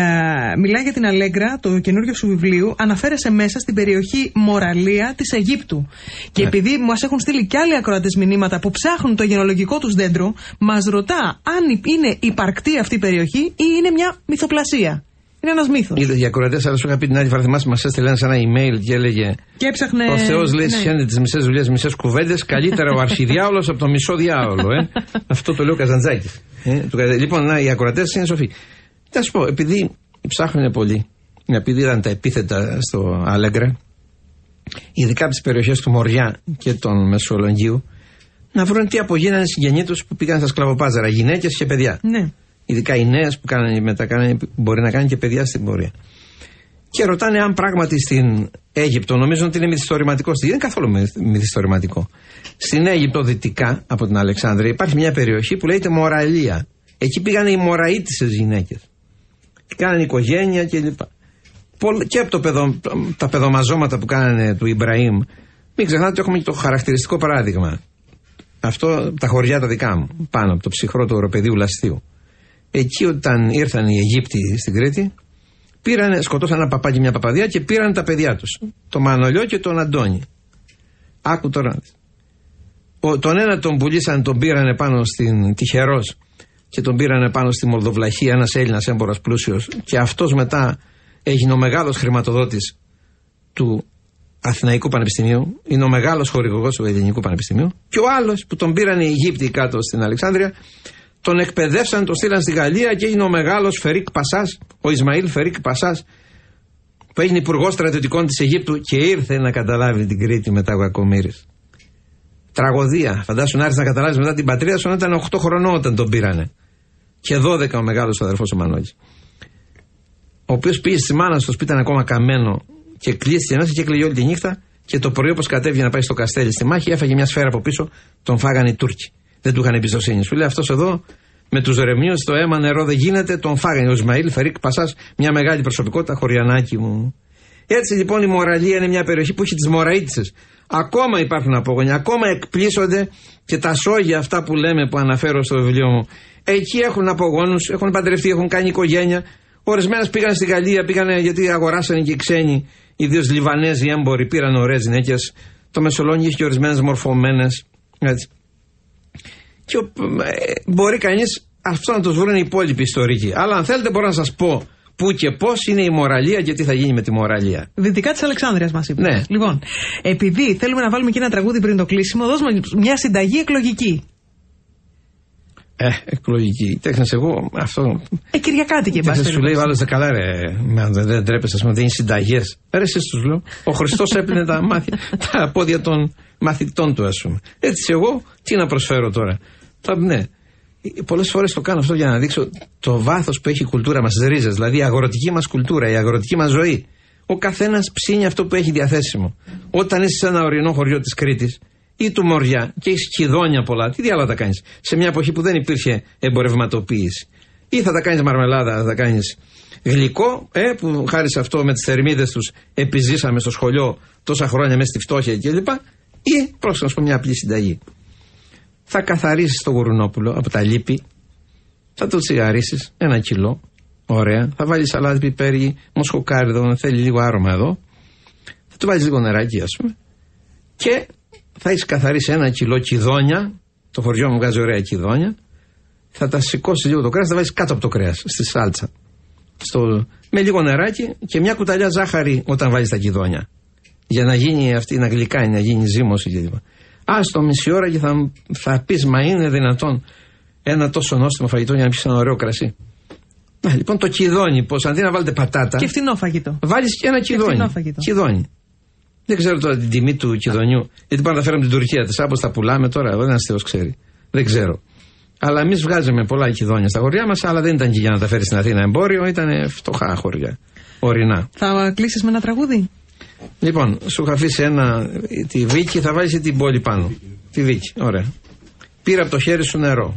[SPEAKER 1] μιλάει για την Αλέγκρα, το καινούργιο σου βιβλίο. Αναφέρεσαι μέσα στην περιοχή Μοραλία της Αιγύπτου. Και ναι. επειδή μας έχουν στείλει κι άλλοι ακροατές μηνύματα που ψάχνουν το γενολογικό τους δέντρο, μας ρωτά αν είναι υπαρκτή αυτή η περιοχή ή είναι μια μυθοπλασία. Είναι ένας μύθος.
[SPEAKER 2] Είδε για ακροατέ, αλλά σου είχα πει την άλλη φορά, θυμάσαι, μας έστειλε ένα email και έλεγε.
[SPEAKER 1] Και έψαχνε.
[SPEAKER 2] Ο Θεός λέει: ναι. τις μισές δουλειές, μισές κουβέντες. Καλύτερα ο αρχιδιάολος από το μισό διάολο. Ε. Αυτό το λέει ο Καζαντζάκης. Ε. Λοιπόν, να, οι ακροατές είναι σοφοί. Θα σου πω, επειδή ψάχνουν πολύ, επειδή είδαν τα επίθετα στο Αλέγκρα, ειδικά από τις περιοχές του Μοριά και των Μεσολογγίου, να βρουν τι απογίνανε συγγενείς τους που πήγαν στα σκλαβοπάζαρα, γυναίκες και παιδιά.
[SPEAKER 1] Ναι
[SPEAKER 2] ειδικά οι νέες που κάνανε μετά, κάνανε, μπορεί να κάνει και παιδιά στην πορεία. Και ρωτάνε αν πράγματι στην Αίγυπτο, νομίζω ότι είναι μυθιστορηματικό. Δεν είναι καθόλου μυθιστορηματικό. Στην Αίγυπτο, δυτικά από την Αλεξάνδρεια, υπάρχει μια περιοχή που λέγεται Μοραλία. Εκεί πήγαν οι Μωραήτησε γυναίκες. Και κάνανε οικογένεια κλπ. Και από το παιδο, τα παιδομαζώματα που κάνανε του Ιμπραήμ, μην ξεχνάτε ότι έχουμε και το χαρακτηριστικό παράδειγμα. Αυτό τα χωριά τα δικά μου, πάνω από το ψυχρό του οροπεδίου λαστίου. Εκεί όταν ήρθαν οι Αιγύπτιοι στην Κρήτη, πήραν, σκοτώσαν ένα παπάκι μια παπαδιά και πήραν τα παιδιά τους. Το Μανολιό και τον Αντώνη. Άκου τώρα. Ο, τον ένα τον πουλήσαν, τον πήραν πάνω στην Τυχερός και τον πήραν πάνω στη Μολδοβλαχία, ένας Έλληνας έμπορας πλούσιος και αυτός μετά έγινε ο μεγάλος χρηματοδότης του Αθηναϊκού Πανεπιστημίου, είναι ο μεγάλος χορηγός του Ελληνικού Πανεπιστημίου και ο άλλος που τον πήραν οι Αιγύπτιοι κάτω στην Αλεξάνδρεια Τον εκπαιδεύσαν, τον στείλαν στη Γαλλία και έγινε ο μεγάλος Φερίκ Πασάς, ο Ισμαήλ Φερίκ Πασάς, που έγινε υπουργός στρατιωτικών της Αιγύπτου και ήρθε να καταλάβει την Κρήτη μετά ο Κακομήρης. Τραγωδία. Φαντάσου να έρθει να καταλάβεις μετά την πατρίδα σου όταν ήταν 8 χρονών όταν τον πήρανε. Και 12 ο μεγάλος αδερφός ο Μανώλης. Ο οποίος πήγε στη μάνα στο σπίτι, ήταν ακόμα καμένο και κλείστηκε μέσα και έκλαιγε όλη τη νύχτα. Και το πρωί, όπως κατέβηκε να πάει στο καστέλι στη μάχη, έφαγε μια σφαίρα από πίσω, τον φάγανε οι Τούρκοι. Δεν του είχαν εμπιστοσύνη. Σου λέει αυτός εδώ με τους ρεμίους το αίμα νερό δεν γίνεται, τον φάγανε. Ο Ισμαήλ Φερίκ Πασάς, μια μεγάλη προσωπικότητα, χωριανάκι μου. Έτσι λοιπόν η Μοραλία είναι μια περιοχή που έχει τις Μωραίτσε. Ακόμα υπάρχουν απόγονοι, ακόμα εκπλήσονται και τα σόγια αυτά που λέμε που αναφέρω στο βιβλίο μου. Εκεί έχουν απογόνους, έχουν παντρευτεί, έχουν κάνει οικογένεια. Ορισμένες πήγαν στη Γαλλία, πήγαν γιατί αγοράσανε και οι ξένοι, ιδίως Λιβανέζοι έμποροι, πήραν ωραίες γυναίκες. Το Μεσολόγγι έχει και ορισμένες μορφωμένες. Και ε, μπορεί κανείς αυτό να το βρουν οι υπόλοιποι ιστορικοί. Αλλά αν θέλετε, μπορώ να σας πω πού και πώς είναι η μοραλία και τι θα γίνει με τη μοραλία.
[SPEAKER 1] Δυτικά της Αλεξάνδρεια μας είπες.
[SPEAKER 2] Ναι.
[SPEAKER 1] Λοιπόν, επειδή θέλουμε να βάλουμε και ένα τραγούδι πριν το κλείσιμο, δώσουμε μια συνταγή εκλογική.
[SPEAKER 2] Ε, εκλογική. Τέχνες, εγώ αυτό.
[SPEAKER 1] Ε, Κυριακάτικη,
[SPEAKER 2] Δεν σου λέει ο άλλο καλά, ρε. μα, Δεν, δεν τρέπεσαι, ας πούμε, δίνεις συνταγές. Ρε, εσύ τους λέω. Ο Χριστός έπαιρνε τα, μάθη, τα πόδια των μαθητών του, ας πούμε. Έτσι, εγώ τι να προσφέρω τώρα. Θα, ναι. Πολλές φορές το κάνω αυτό για να δείξω το βάθος που έχει η κουλτούρα μας, τις ρίζες. Δηλαδή η αγροτική μας κουλτούρα, η αγροτική μας ζωή. Ο καθένας ψήνει αυτό που έχει διαθέσιμο. Όταν είσαι σε ένα ορεινό χωριό της Κρήτης ή του Μοριά και έχεις χιδόνια πολλά, τι διάλογα τα κάνεις; Σε μια εποχή που δεν υπήρχε εμπορευματοποίηση. Ή θα τα κάνεις μαρμελάδα, θα τα κάνεις γλυκό, ε, που χάρη σε αυτό με τις θερμίδες τους επιζήσαμε στο σχολείο τόσα χρόνια μέσα στη φτώχεια κλπ. Ή, πρόσεχε να σου πω μια απλή συνταγή θα καθαρίσεις το γουρνόπουλο από τα λίπη, θα το τσιγαρίσεις ένα κιλό, ωραία. Θα βάλεις σαλάτι, πιπέρι, μοσχοκάριδο, θέλει λίγο άρωμα εδώ. Θα του βάλεις λίγο νεράκι, ας πούμε. Και θα έχεις καθαρίσει ένα κιλό κιδόνια. Το χωριό μου βγάζει ωραία κιδόνια. Θα τα σηκώσεις λίγο το κρέας, θα βάλεις κάτω από το κρέας, στη σάλτσα. Στο, με λίγο νεράκι και μια κουταλιά ζάχαρη όταν βάλεις τα κιδόνια. Για να γίνει αυτή, να γλυκάνει, να γίνει ζύμωση κλπ. Άστο μισή ώρα και θα, θα πεις, Μα είναι δυνατόν ένα τόσο νόστιμο φαγητό για να πιεις ένα ωραίο κρασί. Να, λοιπόν το κιδόνι, πως αντί να βάλετε πατάτα.
[SPEAKER 1] Και φθηνό φαγητό.
[SPEAKER 2] Βάλεις και ένα κιδόνι. Κιδόνι. Δεν ξέρω τώρα την τιμή του κιδονιού. Γιατί πάμε να φέρουμε την Τουρκία τη. Άπω τα πουλάμε τώρα. Δεν ένας Θεός ξέρει. Δεν ξέρω. Αλλά εμείς βγάζουμε πολλά κιδόνια στα χωριά μας, αλλά δεν ήταν και για να τα φέρεις στην Αθήνα εμπόριο, ήταν φτωχά χωριά. Ορεινά.
[SPEAKER 1] Θα κλείσεις με ένα τραγούδι;
[SPEAKER 2] Λοιπόν, σου είχα αφήσει ένα, τη βίκη, θα βάλει την πόλη πάνω. Τη βίκη, ωραία. Πήρα από το χέρι σου νερό.